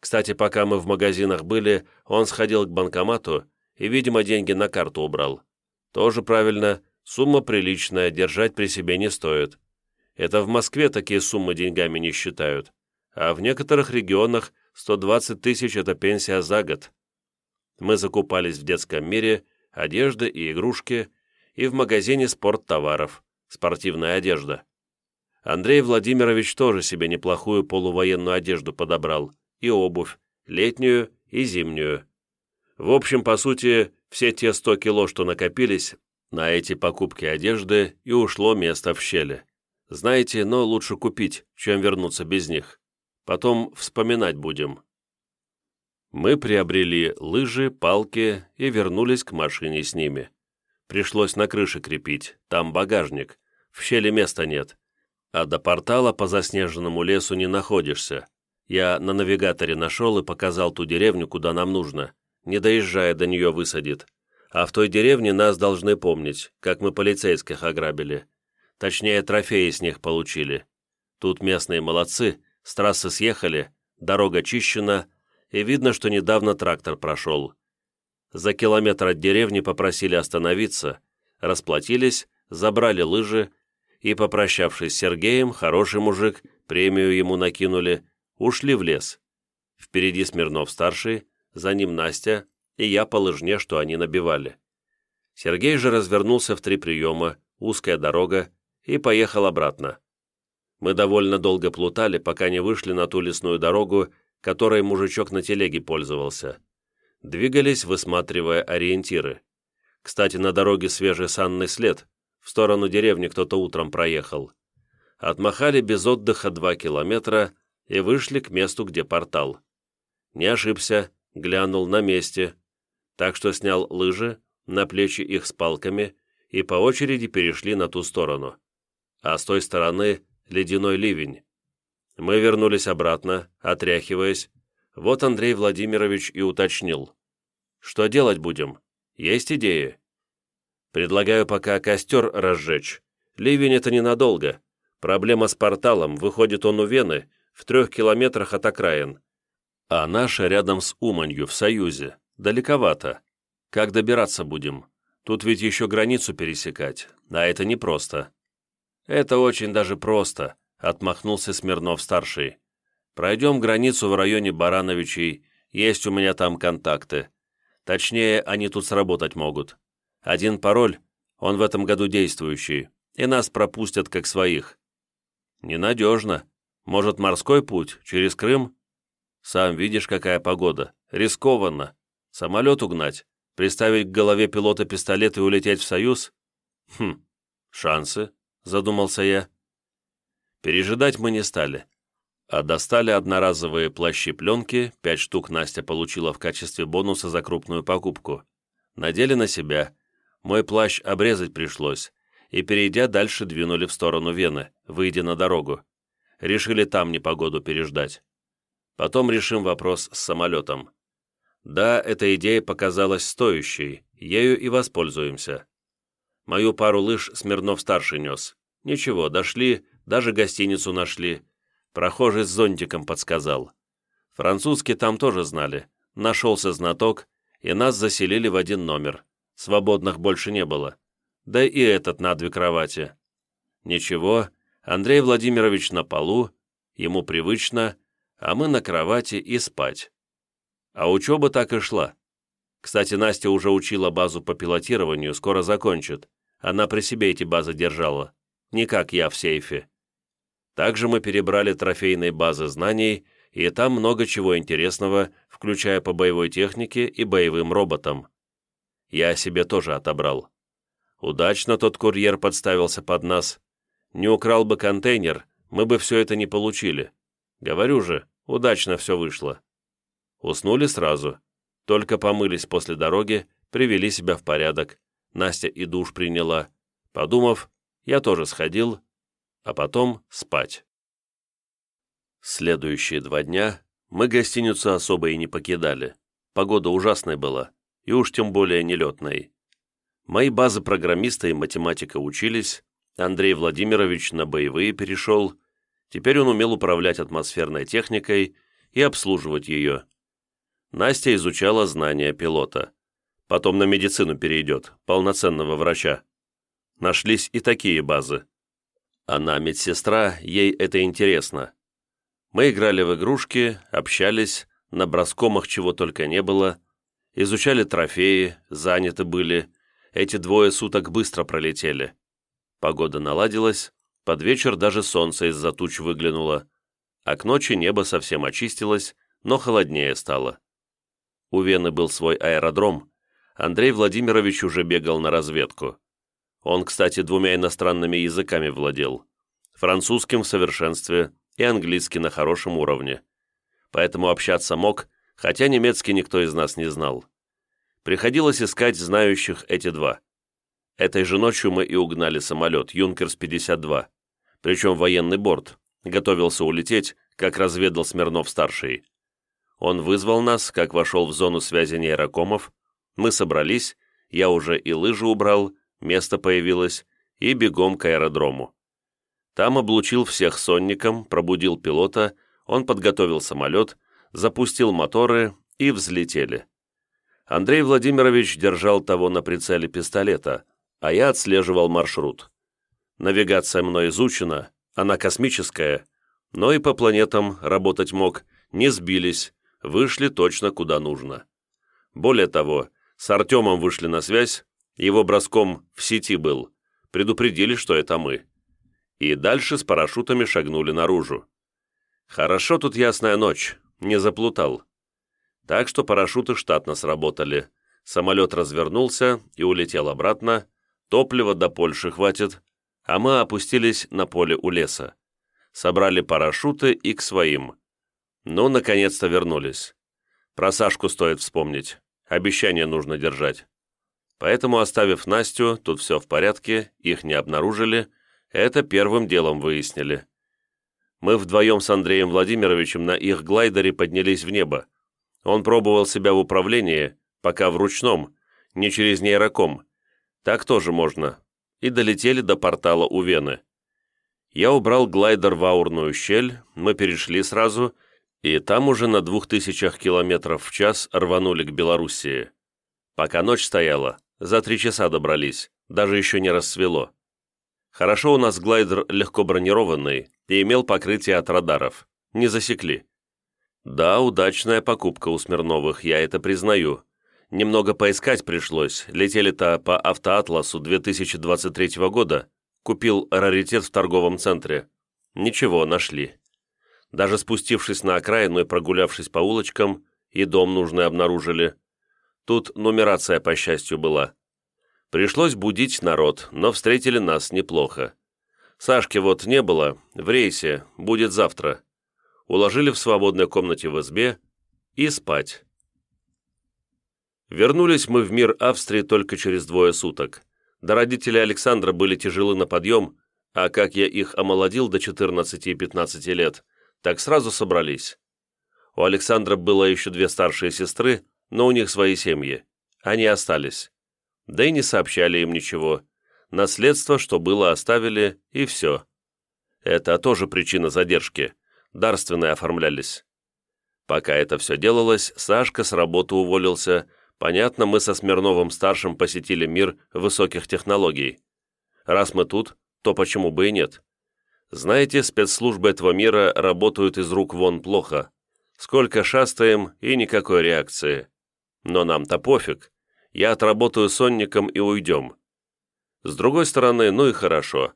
Speaker 1: Кстати, пока мы в магазинах были, он сходил к банкомату и, видимо, деньги на карту убрал. Тоже правильно, сумма приличная, держать при себе не стоит. Это в Москве такие суммы деньгами не считают, а в некоторых регионах 120 тысяч – это пенсия за год. Мы закупались в детском мире, одежды и игрушки, и в магазине спорттоваров спортивная одежда. Андрей Владимирович тоже себе неплохую полувоенную одежду подобрал, и обувь, летнюю и зимнюю. В общем, по сути, все те 100 кило, что накопились, на эти покупки одежды и ушло место в щели. Знаете, но лучше купить, чем вернуться без них. Потом вспоминать будем. Мы приобрели лыжи, палки и вернулись к машине с ними. Пришлось на крыше крепить, там багажник, в щели места нет. А до портала по заснеженному лесу не находишься. Я на навигаторе нашел и показал ту деревню, куда нам нужно. Не доезжая до нее высадит. А в той деревне нас должны помнить, как мы полицейских ограбили. Точнее, трофеи с них получили. Тут местные молодцы, с трассы съехали, дорога чищена, и видно, что недавно трактор прошел. За километр от деревни попросили остановиться, расплатились, забрали лыжи и, попрощавшись с Сергеем, хороший мужик, премию ему накинули, ушли в лес. Впереди Смирнов-старший, за ним Настя и я по лыжне, что они набивали. Сергей же развернулся в три приема, узкая дорога, и поехал обратно. Мы довольно долго плутали, пока не вышли на ту лесную дорогу, которой мужичок на телеге пользовался. Двигались, высматривая ориентиры. Кстати, на дороге свежий санный след, в сторону деревни кто-то утром проехал. Отмахали без отдыха два километра и вышли к месту, где портал. Не ошибся, глянул на месте, так что снял лыжи, на плечи их с палками и по очереди перешли на ту сторону. А с той стороны ледяной ливень. Мы вернулись обратно, отряхиваясь. Вот Андрей Владимирович и уточнил. Что делать будем? Есть идеи? Предлагаю пока костер разжечь. Ливень это ненадолго. Проблема с порталом, выходит он у Вены, в трех километрах от окраин. А наша рядом с Уманью, в Союзе. Далековато. Как добираться будем? Тут ведь еще границу пересекать, а это непросто. Это очень даже просто, отмахнулся Смирнов-старший. Пройдем границу в районе Барановичей, есть у меня там контакты. Точнее, они тут сработать могут. Один пароль, он в этом году действующий, и нас пропустят как своих. Ненадежно. Может, морской путь, через Крым? Сам видишь, какая погода. Рискованно. Самолет угнать, приставить к голове пилота пистолет и улететь в Союз? Хм, шансы, задумался я. Пережидать мы не стали, а достали одноразовые плащи-пленки, пять штук Настя получила в качестве бонуса за крупную покупку. Надели на себя, мой плащ обрезать пришлось, и, перейдя дальше, двинули в сторону Вены, выйдя на дорогу. Решили там непогоду переждать. Потом решим вопрос с самолетом. Да, эта идея показалась стоящей, ею и воспользуемся. Мою пару лыж Смирнов-старший нес. Ничего, дошли, даже гостиницу нашли. Прохожий с зонтиком подсказал. Французский там тоже знали. Нашелся знаток, и нас заселили в один номер. Свободных больше не было. Да и этот на две кровати. Ничего, Андрей Владимирович на полу, ему привычно, а мы на кровати и спать. А учеба так и шла. Кстати, Настя уже учила базу по пилотированию, скоро закончит. Она при себе эти базы держала. Не как я в сейфе. Также мы перебрали трофейные базы знаний, и там много чего интересного, включая по боевой технике и боевым роботам. Я себе тоже отобрал. Удачно тот курьер подставился под нас. Не украл бы контейнер, мы бы все это не получили. Говорю же, удачно все вышло. Уснули сразу. Только помылись после дороги, привели себя в порядок. Настя и душ приняла. Подумав, я тоже сходил, а потом спать. Следующие два дня мы гостиницу особо и не покидали. Погода ужасная была, и уж тем более нелетной. Мои базы программиста и математика учились, Андрей Владимирович на боевые перешел, теперь он умел управлять атмосферной техникой и обслуживать ее. Настя изучала знания пилота. Потом на медицину перейдет, полноценного врача. Нашлись и такие базы. Она медсестра, ей это интересно. Мы играли в игрушки, общались, на броскомах чего только не было, изучали трофеи, заняты были. Эти двое суток быстро пролетели. Погода наладилась, под вечер даже солнце из-за туч выглянуло, а к ночи небо совсем очистилось, но холоднее стало. У Вены был свой аэродром. Андрей Владимирович уже бегал на разведку. Он, кстати, двумя иностранными языками владел. Французским в совершенстве и английский на хорошем уровне. Поэтому общаться мог, хотя немецкий никто из нас не знал. Приходилось искать знающих эти два. Этой же ночью мы и угнали самолет «Юнкерс-52», причем военный борт, готовился улететь, как разведал Смирнов-старший. Он вызвал нас, как вошел в зону связи нейрокомов, мы собрались, я уже и лыжи убрал, место появилось, и бегом к аэродрому. Там облучил всех сонником, пробудил пилота, он подготовил самолет, запустил моторы и взлетели. Андрей Владимирович держал того на прицеле пистолета, а я отслеживал маршрут. Навигация мной изучена, она космическая, но и по планетам работать мог, не сбились, вышли точно куда нужно. Более того, с Артемом вышли на связь, его броском в сети был, предупредили, что это мы. И дальше с парашютами шагнули наружу. Хорошо тут ясная ночь, не заплутал. Так что парашюты штатно сработали. Самолет развернулся и улетел обратно, топлива до Польши хватит, а мы опустились на поле у леса. Собрали парашюты и к своим. Ну, наконец-то вернулись. Про Сашку стоит вспомнить. Обещание нужно держать. Поэтому, оставив Настю, тут все в порядке, их не обнаружили, это первым делом выяснили. Мы вдвоем с Андреем Владимировичем на их глайдере поднялись в небо. Он пробовал себя в управлении, пока в ручном, не через нейроком. Так тоже можно. И долетели до портала у Вены. Я убрал глайдер в аурную щель, мы перешли сразу — и там уже на двух тысячах километров в час рванули к Белоруссии. Пока ночь стояла, за три часа добрались, даже еще не рассвело. Хорошо у нас глайдер легко бронированный и имел покрытие от радаров. Не засекли. Да, удачная покупка у Смирновых, я это признаю. Немного поискать пришлось, летели-то по автоатласу 2023 года. Купил раритет в торговом центре. Ничего, нашли. Даже спустившись на окраину и прогулявшись по улочкам, и дом нужный обнаружили. Тут нумерация, по счастью, была. Пришлось будить народ, но встретили нас неплохо. Сашки вот не было, в рейсе, будет завтра. Уложили в свободной комнате в избе и спать. Вернулись мы в мир Австрии только через двое суток. До родители Александра были тяжелы на подъем, а как я их омолодил до 14 и 15 лет, так сразу собрались. У Александра было еще две старшие сестры, но у них свои семьи. Они остались. Да и не сообщали им ничего. Наследство, что было, оставили, и все. Это тоже причина задержки. дарственные оформлялись. Пока это все делалось, Сашка с работы уволился. Понятно, мы со Смирновым-старшим посетили мир высоких технологий. Раз мы тут, то почему бы и нет? Знаете, спецслужбы этого мира работают из рук вон плохо. Сколько шастаем и никакой реакции. Но нам-то пофиг. Я отработаю сонником и уйдем. С другой стороны, ну и хорошо.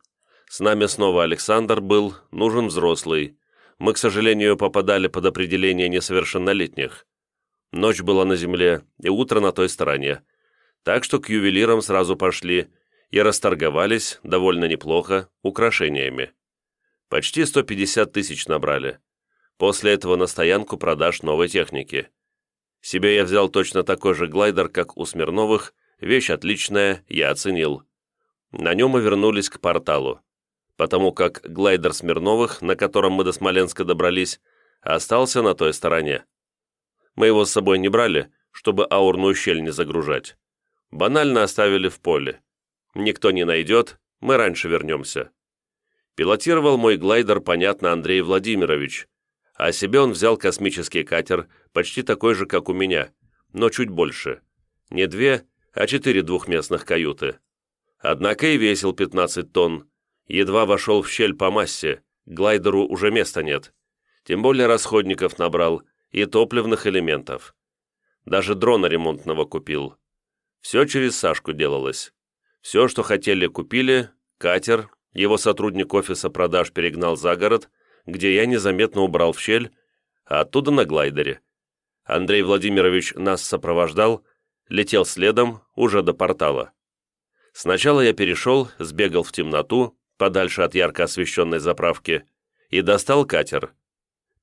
Speaker 1: С нами снова Александр был, нужен взрослый. Мы, к сожалению, попадали под определение несовершеннолетних. Ночь была на земле, и утро на той стороне. Так что к ювелирам сразу пошли и расторговались, довольно неплохо, украшениями. Почти 150 тысяч набрали. После этого на стоянку продаж новой техники. Себе я взял точно такой же глайдер, как у Смирновых, вещь отличная, я оценил. На нем мы вернулись к порталу, потому как глайдер Смирновых, на котором мы до Смоленска добрались, остался на той стороне. Мы его с собой не брали, чтобы аурную щель не загружать. Банально оставили в поле. Никто не найдет, мы раньше вернемся. Пилотировал мой глайдер, понятно, Андрей Владимирович, а себе он взял космический катер, почти такой же, как у меня, но чуть больше. Не две, а четыре двухместных каюты. Однако и весил 15 тонн. Едва вошел в щель по массе, глайдеру уже места нет. Тем более расходников набрал и топливных элементов. Даже дрона ремонтного купил. Все через Сашку делалось. Все, что хотели, купили, катер, его сотрудник офиса продаж перегнал за город, где я незаметно убрал в щель, а оттуда на глайдере. Андрей Владимирович нас сопровождал, летел следом уже до портала. Сначала я перешел, сбегал в темноту, подальше от ярко освещенной заправки, и достал катер.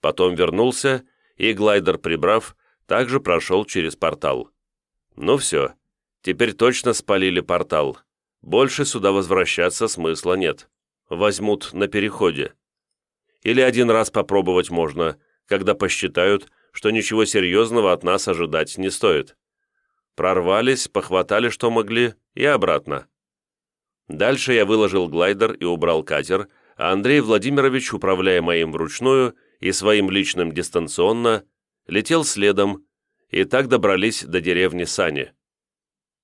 Speaker 1: Потом вернулся, и глайдер, прибрав, также прошел через портал. Ну все, теперь точно спалили портал. Больше сюда возвращаться смысла нет. Возьмут на переходе. Или один раз попробовать можно, когда посчитают, что ничего серьезного от нас ожидать не стоит. Прорвались, похватали, что могли, и обратно. Дальше я выложил глайдер и убрал катер, а Андрей Владимирович, управляя моим вручную и своим личным дистанционно, летел следом, и так добрались до деревни Сани.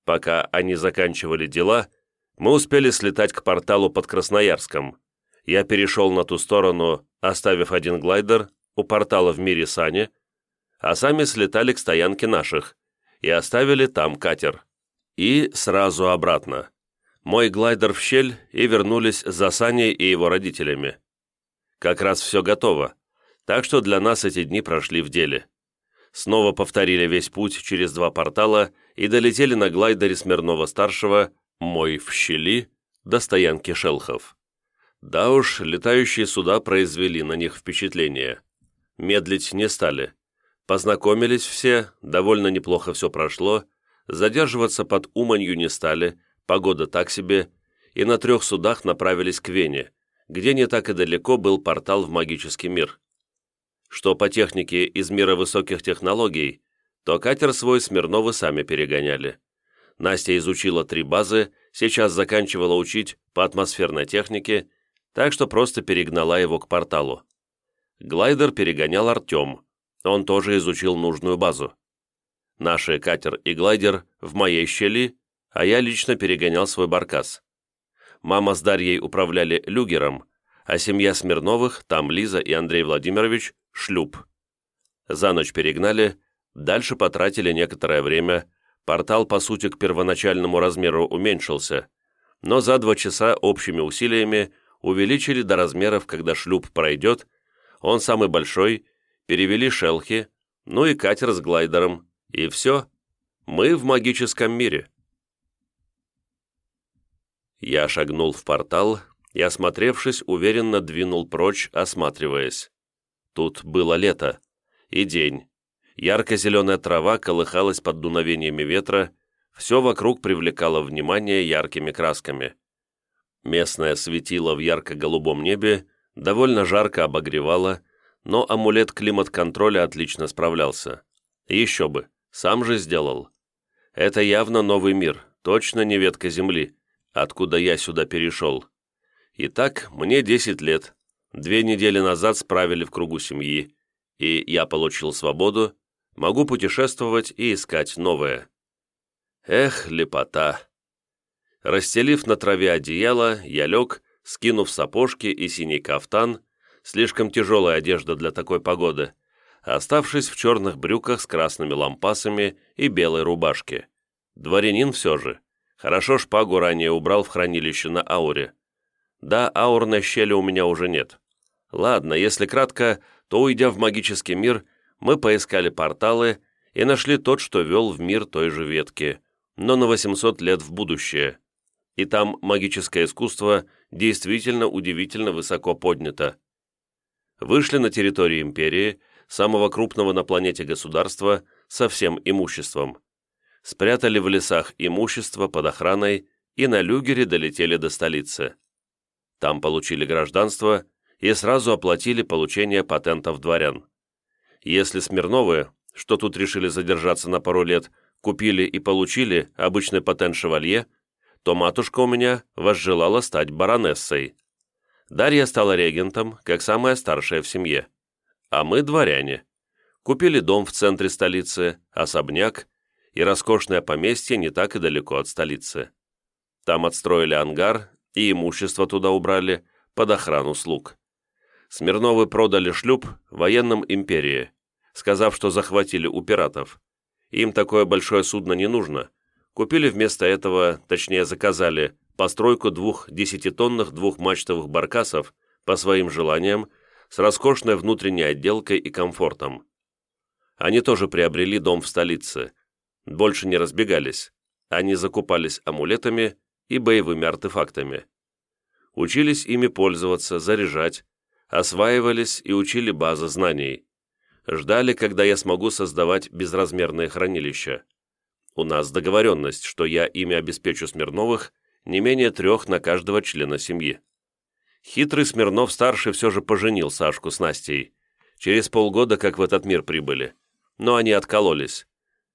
Speaker 1: Пока они заканчивали дела, мы успели слетать к порталу под Красноярском. Я перешел на ту сторону, оставив один глайдер у портала в мире Сани, а сами слетали к стоянке наших, и оставили там катер. И сразу обратно. Мой глайдер в щель и вернулись за Саней и его родителями. Как раз все готово, так что для нас эти дни прошли в деле. Снова повторили весь путь через два портала и долетели на глайдере Смирнова-старшего, мой в щели, до стоянки шелхов. Да уж, летающие суда произвели на них впечатление. Медлить не стали. Познакомились все, довольно неплохо все прошло, задерживаться под Уманью не стали, погода так себе, и на трех судах направились к Вене, где не так и далеко был портал в магический мир. Что по технике из мира высоких технологий, то катер свой Смирновы сами перегоняли. Настя изучила три базы, сейчас заканчивала учить по атмосферной технике, так что просто перегнала его к порталу. Глайдер перегонял Артем, он тоже изучил нужную базу. Наши катер и глайдер в моей щели, а я лично перегонял свой баркас. Мама с Дарьей управляли люгером, а семья Смирновых, там Лиза и Андрей Владимирович, шлюп. За ночь перегнали, дальше потратили некоторое время, портал, по сути, к первоначальному размеру уменьшился, но за два часа общими усилиями увеличили до размеров, когда шлюп пройдет, он самый большой перевели шелхи, ну и катер с глайдером, и все. Мы в магическом мире. Я шагнул в портал и, осмотревшись, уверенно двинул прочь, осматриваясь. Тут было лето и день. Ярко-зеленая трава колыхалась под дуновениями ветра, все вокруг привлекало внимание яркими красками. Местное светило в ярко-голубом небе довольно жарко обогревало, но амулет климат-контроля отлично справлялся. Еще бы, сам же сделал. Это явно новый мир, точно не ветка Земли, откуда я сюда перешел. Итак, мне 10 лет. Две недели назад справили в кругу семьи, и я получил свободу, могу путешествовать и искать новое. Эх, лепота. Расстелив на траве одеяло, я лег, скинув сапожки и синий кафтан, слишком тяжелая одежда для такой погоды, оставшись в черных брюках с красными лампасами и белой рубашке. Дворянин все же. Хорошо шпагу ранее убрал в хранилище на ауре. Да, аурной щели у меня уже нет. Ладно, если кратко, то, уйдя в магический мир, мы поискали порталы и нашли тот, что вел в мир той же ветки, но на 800 лет в будущее. И там магическое искусство действительно удивительно высоко поднято. Вышли на территорию империи, самого крупного на планете государства, со всем имуществом. Спрятали в лесах имущество под охраной и на люгере долетели до столицы. Там получили гражданство и сразу оплатили получение патентов дворян. Если Смирновы, что тут решили задержаться на пару лет, купили и получили обычный патент шевалье, то матушка у меня возжелала стать баронессой. Дарья стала регентом, как самая старшая в семье а мы дворяне. Купили дом в центре столицы, особняк и роскошное поместье не так и далеко от столицы. Там отстроили ангар и имущество туда убрали под охрану слуг. Смирновы продали шлюп военным империи, сказав, что захватили у пиратов. Им такое большое судно не нужно. Купили вместо этого, точнее заказали, постройку двух десятитонных двухмачтовых баркасов по своим желаниям с роскошной внутренней отделкой и комфортом. Они тоже приобрели дом в столице. Больше не разбегались. Они закупались амулетами и боевыми артефактами. Учились ими пользоваться, заряжать, осваивались и учили базы знаний. Ждали, когда я смогу создавать безразмерные хранилища. У нас договоренность, что я ими обеспечу Смирновых не менее трех на каждого члена семьи. Хитрый Смирнов-старший все же поженил Сашку с Настей. Через полгода, как в этот мир прибыли. Но они откололись.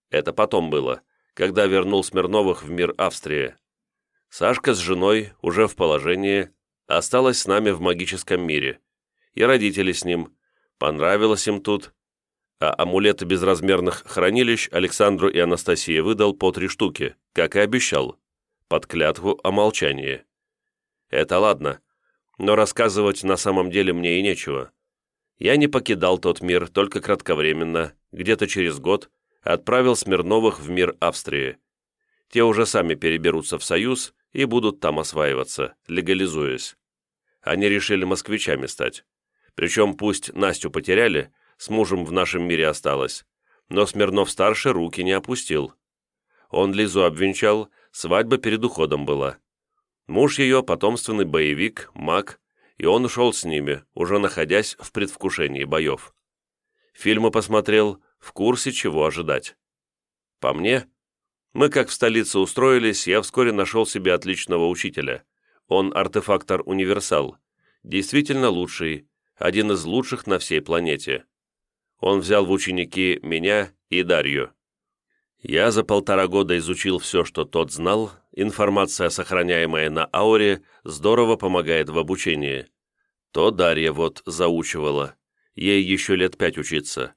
Speaker 1: Это потом было, когда вернул Смирновых в мир Австрии. Сашка с женой, уже в положении, осталась с нами в магическом мире. И родители с ним. Понравилось им тут. А амулеты безразмерных хранилищ Александру и Анастасии выдал по три штуки, как и обещал, под клятву о молчании. Это ладно, но рассказывать на самом деле мне и нечего. Я не покидал тот мир, только кратковременно, где-то через год, отправил Смирновых в мир Австрии. Те уже сами переберутся в Союз и будут там осваиваться, легализуясь. Они решили москвичами стать. Причем пусть Настю потеряли, с мужем в нашем мире осталось, но Смирнов-старший руки не опустил. Он Лизу обвенчал, свадьба перед уходом была. Муж ее – потомственный боевик, маг, и он ушел с ними, уже находясь в предвкушении боев. Фильмы посмотрел, в курсе, чего ожидать. По мне, мы как в столице устроились, я вскоре нашел себе отличного учителя. Он артефактор-универсал, действительно лучший, один из лучших на всей планете. Он взял в ученики меня и Дарью. Я за полтора года изучил все, что тот знал, информация, сохраняемая на ауре, здорово помогает в обучении. То Дарья вот заучивала, ей еще лет пять учиться.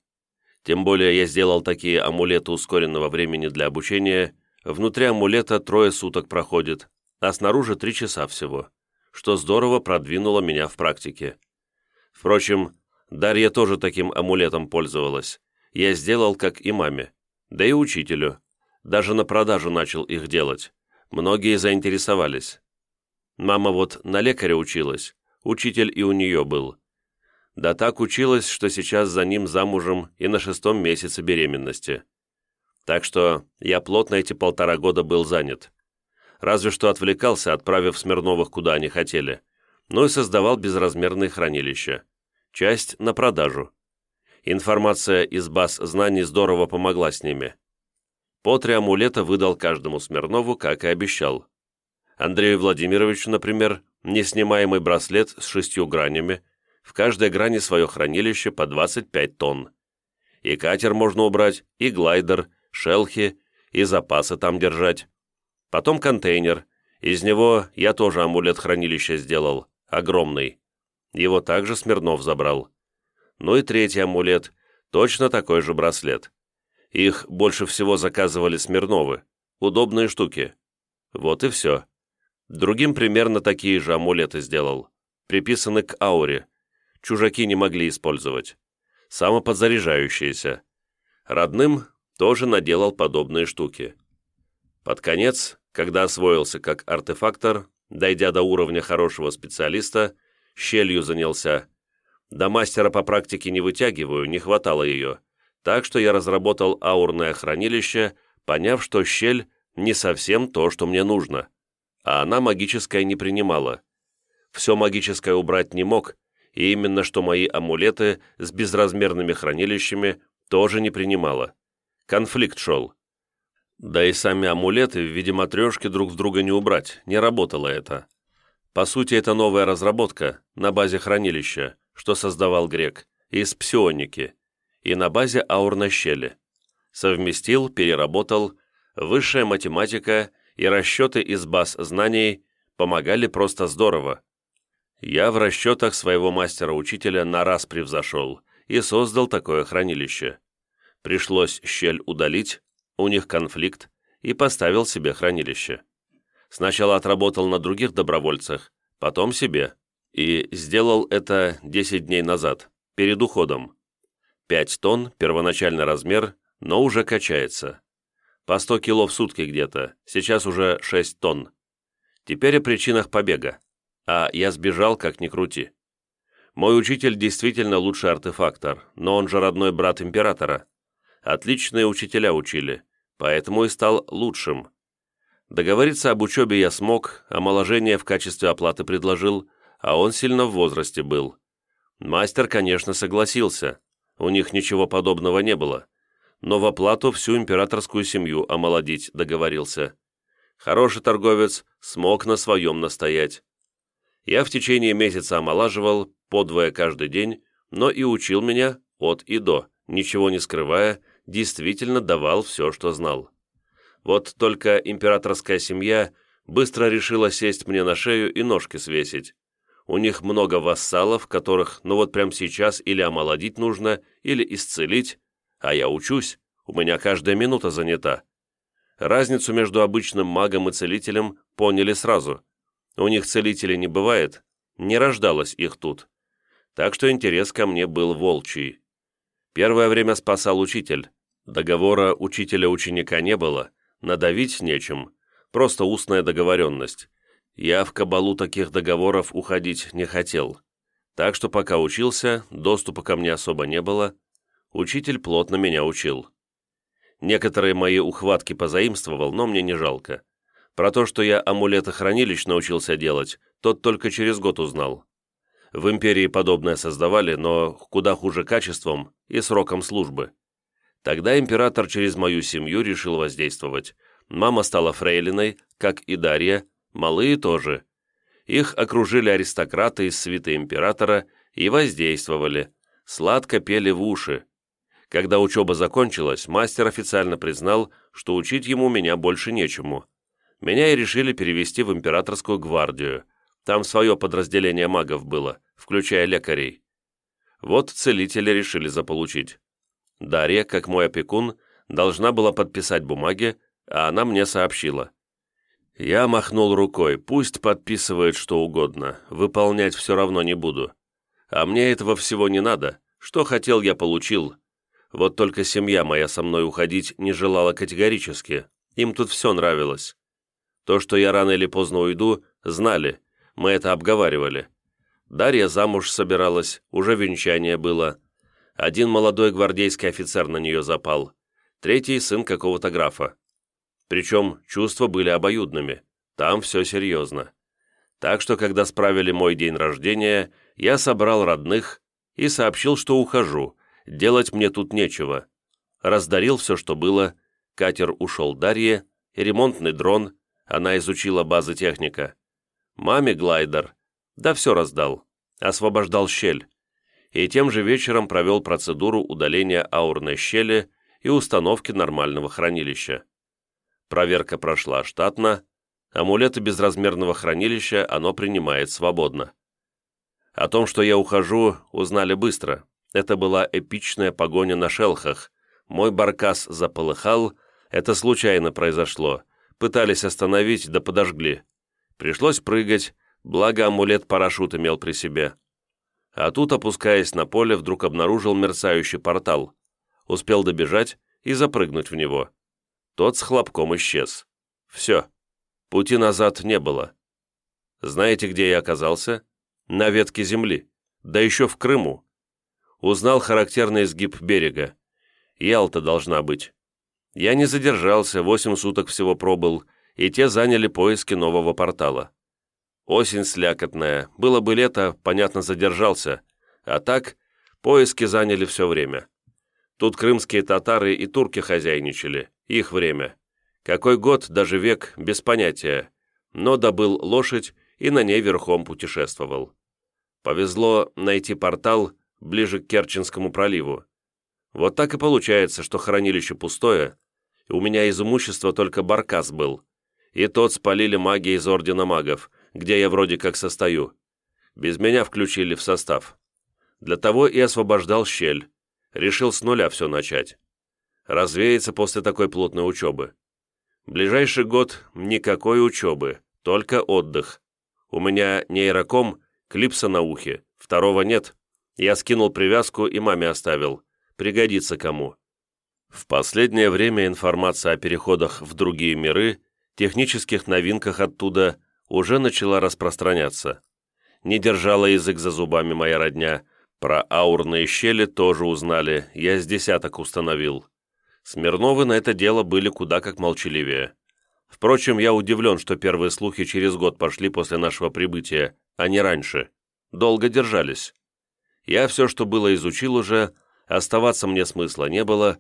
Speaker 1: Тем более я сделал такие амулеты ускоренного времени для обучения, внутри амулета трое суток проходит, а снаружи три часа всего, что здорово продвинуло меня в практике. Впрочем, Дарья тоже таким амулетом пользовалась. Я сделал, как и маме да и учителю. Даже на продажу начал их делать. Многие заинтересовались. Мама вот на лекаря училась, учитель и у нее был. Да так училась, что сейчас за ним замужем и на шестом месяце беременности. Так что я плотно эти полтора года был занят. Разве что отвлекался, отправив Смирновых куда они хотели. Ну и создавал безразмерные хранилища. Часть на продажу. Информация из баз знаний здорово помогла с ними. По три амулета выдал каждому Смирнову, как и обещал. Андрею Владимировичу, например, неснимаемый браслет с шестью гранями, в каждой грани свое хранилище по 25 тонн. И катер можно убрать, и глайдер, шелхи, и запасы там держать. Потом контейнер. Из него я тоже амулет хранилища сделал, огромный. Его также Смирнов забрал. Ну и третий амулет, точно такой же браслет. Их больше всего заказывали Смирновы. Удобные штуки. Вот и все. Другим примерно такие же амулеты сделал. Приписаны к ауре. Чужаки не могли использовать. Самоподзаряжающиеся. Родным тоже наделал подобные штуки. Под конец, когда освоился как артефактор, дойдя до уровня хорошего специалиста, щелью занялся. До мастера по практике не вытягиваю, не хватало ее. Так что я разработал аурное хранилище, поняв, что щель не совсем то, что мне нужно. А она магическое не принимала. Все магическое убрать не мог, и именно что мои амулеты с безразмерными хранилищами тоже не принимала. Конфликт шел. Да и сами амулеты в виде матрешки друг в друга не убрать, не работало это. По сути, это новая разработка на базе хранилища, что создавал Грек, из псионики, и на базе аурной щели. Совместил, переработал, высшая математика и расчеты из баз знаний помогали просто здорово. Я в расчетах своего мастера-учителя на раз превзошел и создал такое хранилище. Пришлось щель удалить, у них конфликт, и поставил себе хранилище. Сначала отработал на других добровольцах, потом себе. И сделал это 10 дней назад, перед уходом. 5 тонн, первоначальный размер, но уже качается. По 100 кило в сутки где-то, сейчас уже 6 тонн. Теперь о причинах побега. А я сбежал, как ни крути. Мой учитель действительно лучший артефактор, но он же родной брат императора. Отличные учителя учили поэтому и стал лучшим. Договориться об учебе я смог, омоложение в качестве оплаты предложил, а он сильно в возрасте был. Мастер, конечно, согласился, у них ничего подобного не было, но в оплату всю императорскую семью омолодить договорился. Хороший торговец смог на своем настоять. Я в течение месяца омолаживал, подвое каждый день, но и учил меня от и до, ничего не скрывая действительно давал все, что знал. Вот только императорская семья быстро решила сесть мне на шею и ножки свесить. У них много вассалов, которых, ну вот прямо сейчас или омолодить нужно, или исцелить, а я учусь, у меня каждая минута занята. Разницу между обычным магом и целителем поняли сразу. У них целителей не бывает, не рождалось их тут. Так что интерес ко мне был волчий. Первое время спасал учитель, Договора учителя-ученика не было, надавить нечем, просто устная договоренность. Я в кабалу таких договоров уходить не хотел. Так что пока учился, доступа ко мне особо не было. Учитель плотно меня учил. Некоторые мои ухватки позаимствовал, но мне не жалко. Про то, что я амулеты-хранилищ научился делать, тот только через год узнал. В империи подобное создавали, но куда хуже качеством и сроком службы. Тогда император через мою семью решил воздействовать. Мама стала фрейлиной, как и Дарья, малые тоже. Их окружили аристократы из свиты императора и воздействовали, сладко пели в уши. Когда учеба закончилась, мастер официально признал, что учить ему меня больше нечему. Меня и решили перевести в императорскую гвардию. Там свое подразделение магов было, включая лекарей. Вот целители решили заполучить. Дарья, как мой опекун, должна была подписать бумаги, а она мне сообщила. Я махнул рукой, пусть подписывает что угодно, выполнять все равно не буду. А мне этого всего не надо, что хотел, я получил. Вот только семья моя со мной уходить не желала категорически, им тут все нравилось. То, что я рано или поздно уйду, знали, мы это обговаривали. Дарья замуж собиралась, уже венчание было, один молодой гвардейский офицер на нее запал, третий – сын какого-то графа. Причем чувства были обоюдными, там все серьезно. Так что, когда справили мой день рождения, я собрал родных и сообщил, что ухожу, делать мне тут нечего. Раздарил все, что было, катер ушел Дарье, ремонтный дрон, она изучила базы техника. Маме глайдер, да все раздал, освобождал щель и тем же вечером провел процедуру удаления аурной щели и установки нормального хранилища. Проверка прошла штатно, амулеты безразмерного хранилища оно принимает свободно. О том, что я ухожу, узнали быстро. Это была эпичная погоня на шелхах. Мой баркас заполыхал, это случайно произошло. Пытались остановить, да подожгли. Пришлось прыгать, благо амулет парашют имел при себе. А тут, опускаясь на поле, вдруг обнаружил мерцающий портал. Успел добежать и запрыгнуть в него. Тот с хлопком исчез. Все. Пути назад не было. Знаете, где я оказался? На ветке земли. Да еще в Крыму. Узнал характерный изгиб берега. Ялта должна быть. Я не задержался, восемь суток всего пробыл, и те заняли поиски нового портала. Осень слякотная, было бы лето, понятно, задержался, а так поиски заняли все время. Тут крымские татары и турки хозяйничали, их время. Какой год, даже век, без понятия, но добыл лошадь и на ней верхом путешествовал. Повезло найти портал ближе к Керченскому проливу. Вот так и получается, что хранилище пустое, у меня из имущества только баркас был, и тот спалили маги из Ордена Магов, где я вроде как состою. Без меня включили в состав. Для того и освобождал щель. Решил с нуля все начать. Развеяться после такой плотной учебы. Ближайший год никакой учебы, только отдых. У меня нейроком, клипса на ухе, второго нет. Я скинул привязку и маме оставил. Пригодится кому. В последнее время информация о переходах в другие миры, технических новинках оттуда уже начала распространяться. Не держала язык за зубами моя родня. Про аурные щели тоже узнали, я с десяток установил. Смирновы на это дело были куда как молчаливее. Впрочем, я удивлен, что первые слухи через год пошли после нашего прибытия, а не раньше. Долго держались. Я все, что было, изучил уже, оставаться мне смысла не было,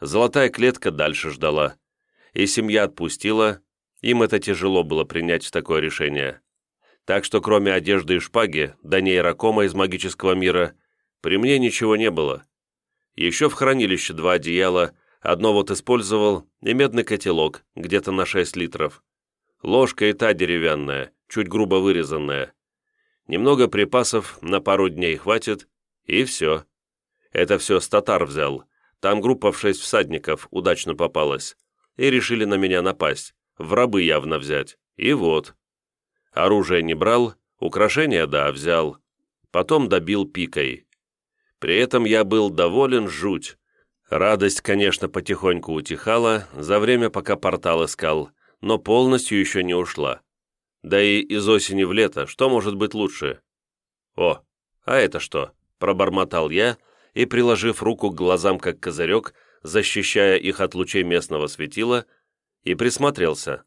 Speaker 1: золотая клетка дальше ждала. И семья отпустила, им это тяжело было принять такое решение. Так что кроме одежды и шпаги, да нейрокома из магического мира, при мне ничего не было. Еще в хранилище два одеяла, одно вот использовал, и медный котелок, где-то на 6 литров. Ложка и та деревянная, чуть грубо вырезанная. Немного припасов на пару дней хватит, и все. Это все с татар взял. Там группа в шесть всадников удачно попалась. И решили на меня напасть в рабы явно взять. И вот. Оружие не брал, украшения, да, взял. Потом добил пикой. При этом я был доволен жуть. Радость, конечно, потихоньку утихала, за время, пока портал искал, но полностью еще не ушла. Да и из осени в лето, что может быть лучше? О, а это что? Пробормотал я и, приложив руку к глазам как козырек, защищая их от лучей местного светила, и присмотрелся.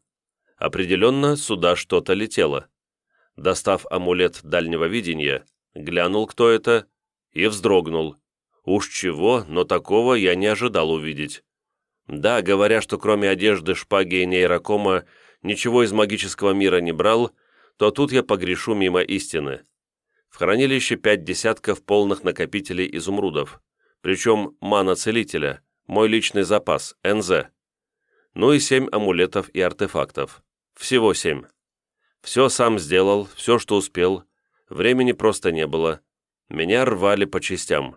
Speaker 1: Определенно, сюда что-то летело. Достав амулет дальнего видения, глянул, кто это, и вздрогнул. Уж чего, но такого я не ожидал увидеть. Да, говоря, что кроме одежды, шпаги и нейрокома ничего из магического мира не брал, то тут я погрешу мимо истины. В хранилище пять десятков полных накопителей изумрудов, причем мана-целителя, мой личный запас, НЗ ну и семь амулетов и артефактов. Всего семь. Все сам сделал, все, что успел. Времени просто не было. Меня рвали по частям.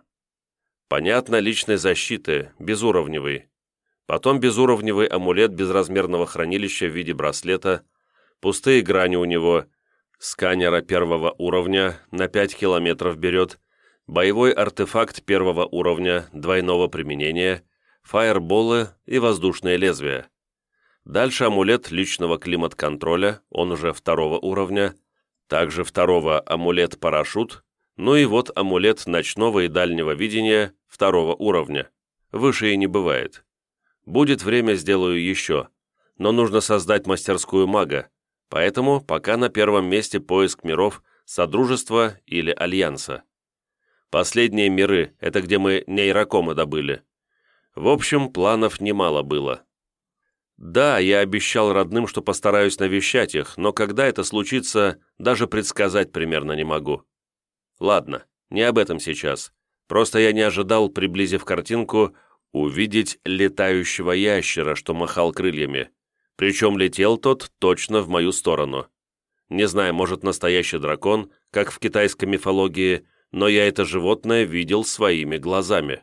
Speaker 1: Понятно, личной защиты, безуровневый. Потом безуровневый амулет безразмерного хранилища в виде браслета, пустые грани у него, сканера первого уровня на 5 километров берет, боевой артефакт первого уровня двойного применения – фаерболы и воздушные лезвия. Дальше амулет личного климат-контроля, он уже второго уровня, также второго амулет-парашют, ну и вот амулет ночного и дальнего видения второго уровня. Выше и не бывает. Будет время, сделаю еще, но нужно создать мастерскую мага, поэтому пока на первом месте поиск миров Содружества или Альянса. Последние миры – это где мы нейрокомы добыли. В общем, планов немало было. Да, я обещал родным, что постараюсь навещать их, но когда это случится, даже предсказать примерно не могу. Ладно, не об этом сейчас. Просто я не ожидал, приблизив картинку, увидеть летающего ящера, что махал крыльями. Причем летел тот точно в мою сторону. Не знаю, может, настоящий дракон, как в китайской мифологии, но я это животное видел своими глазами.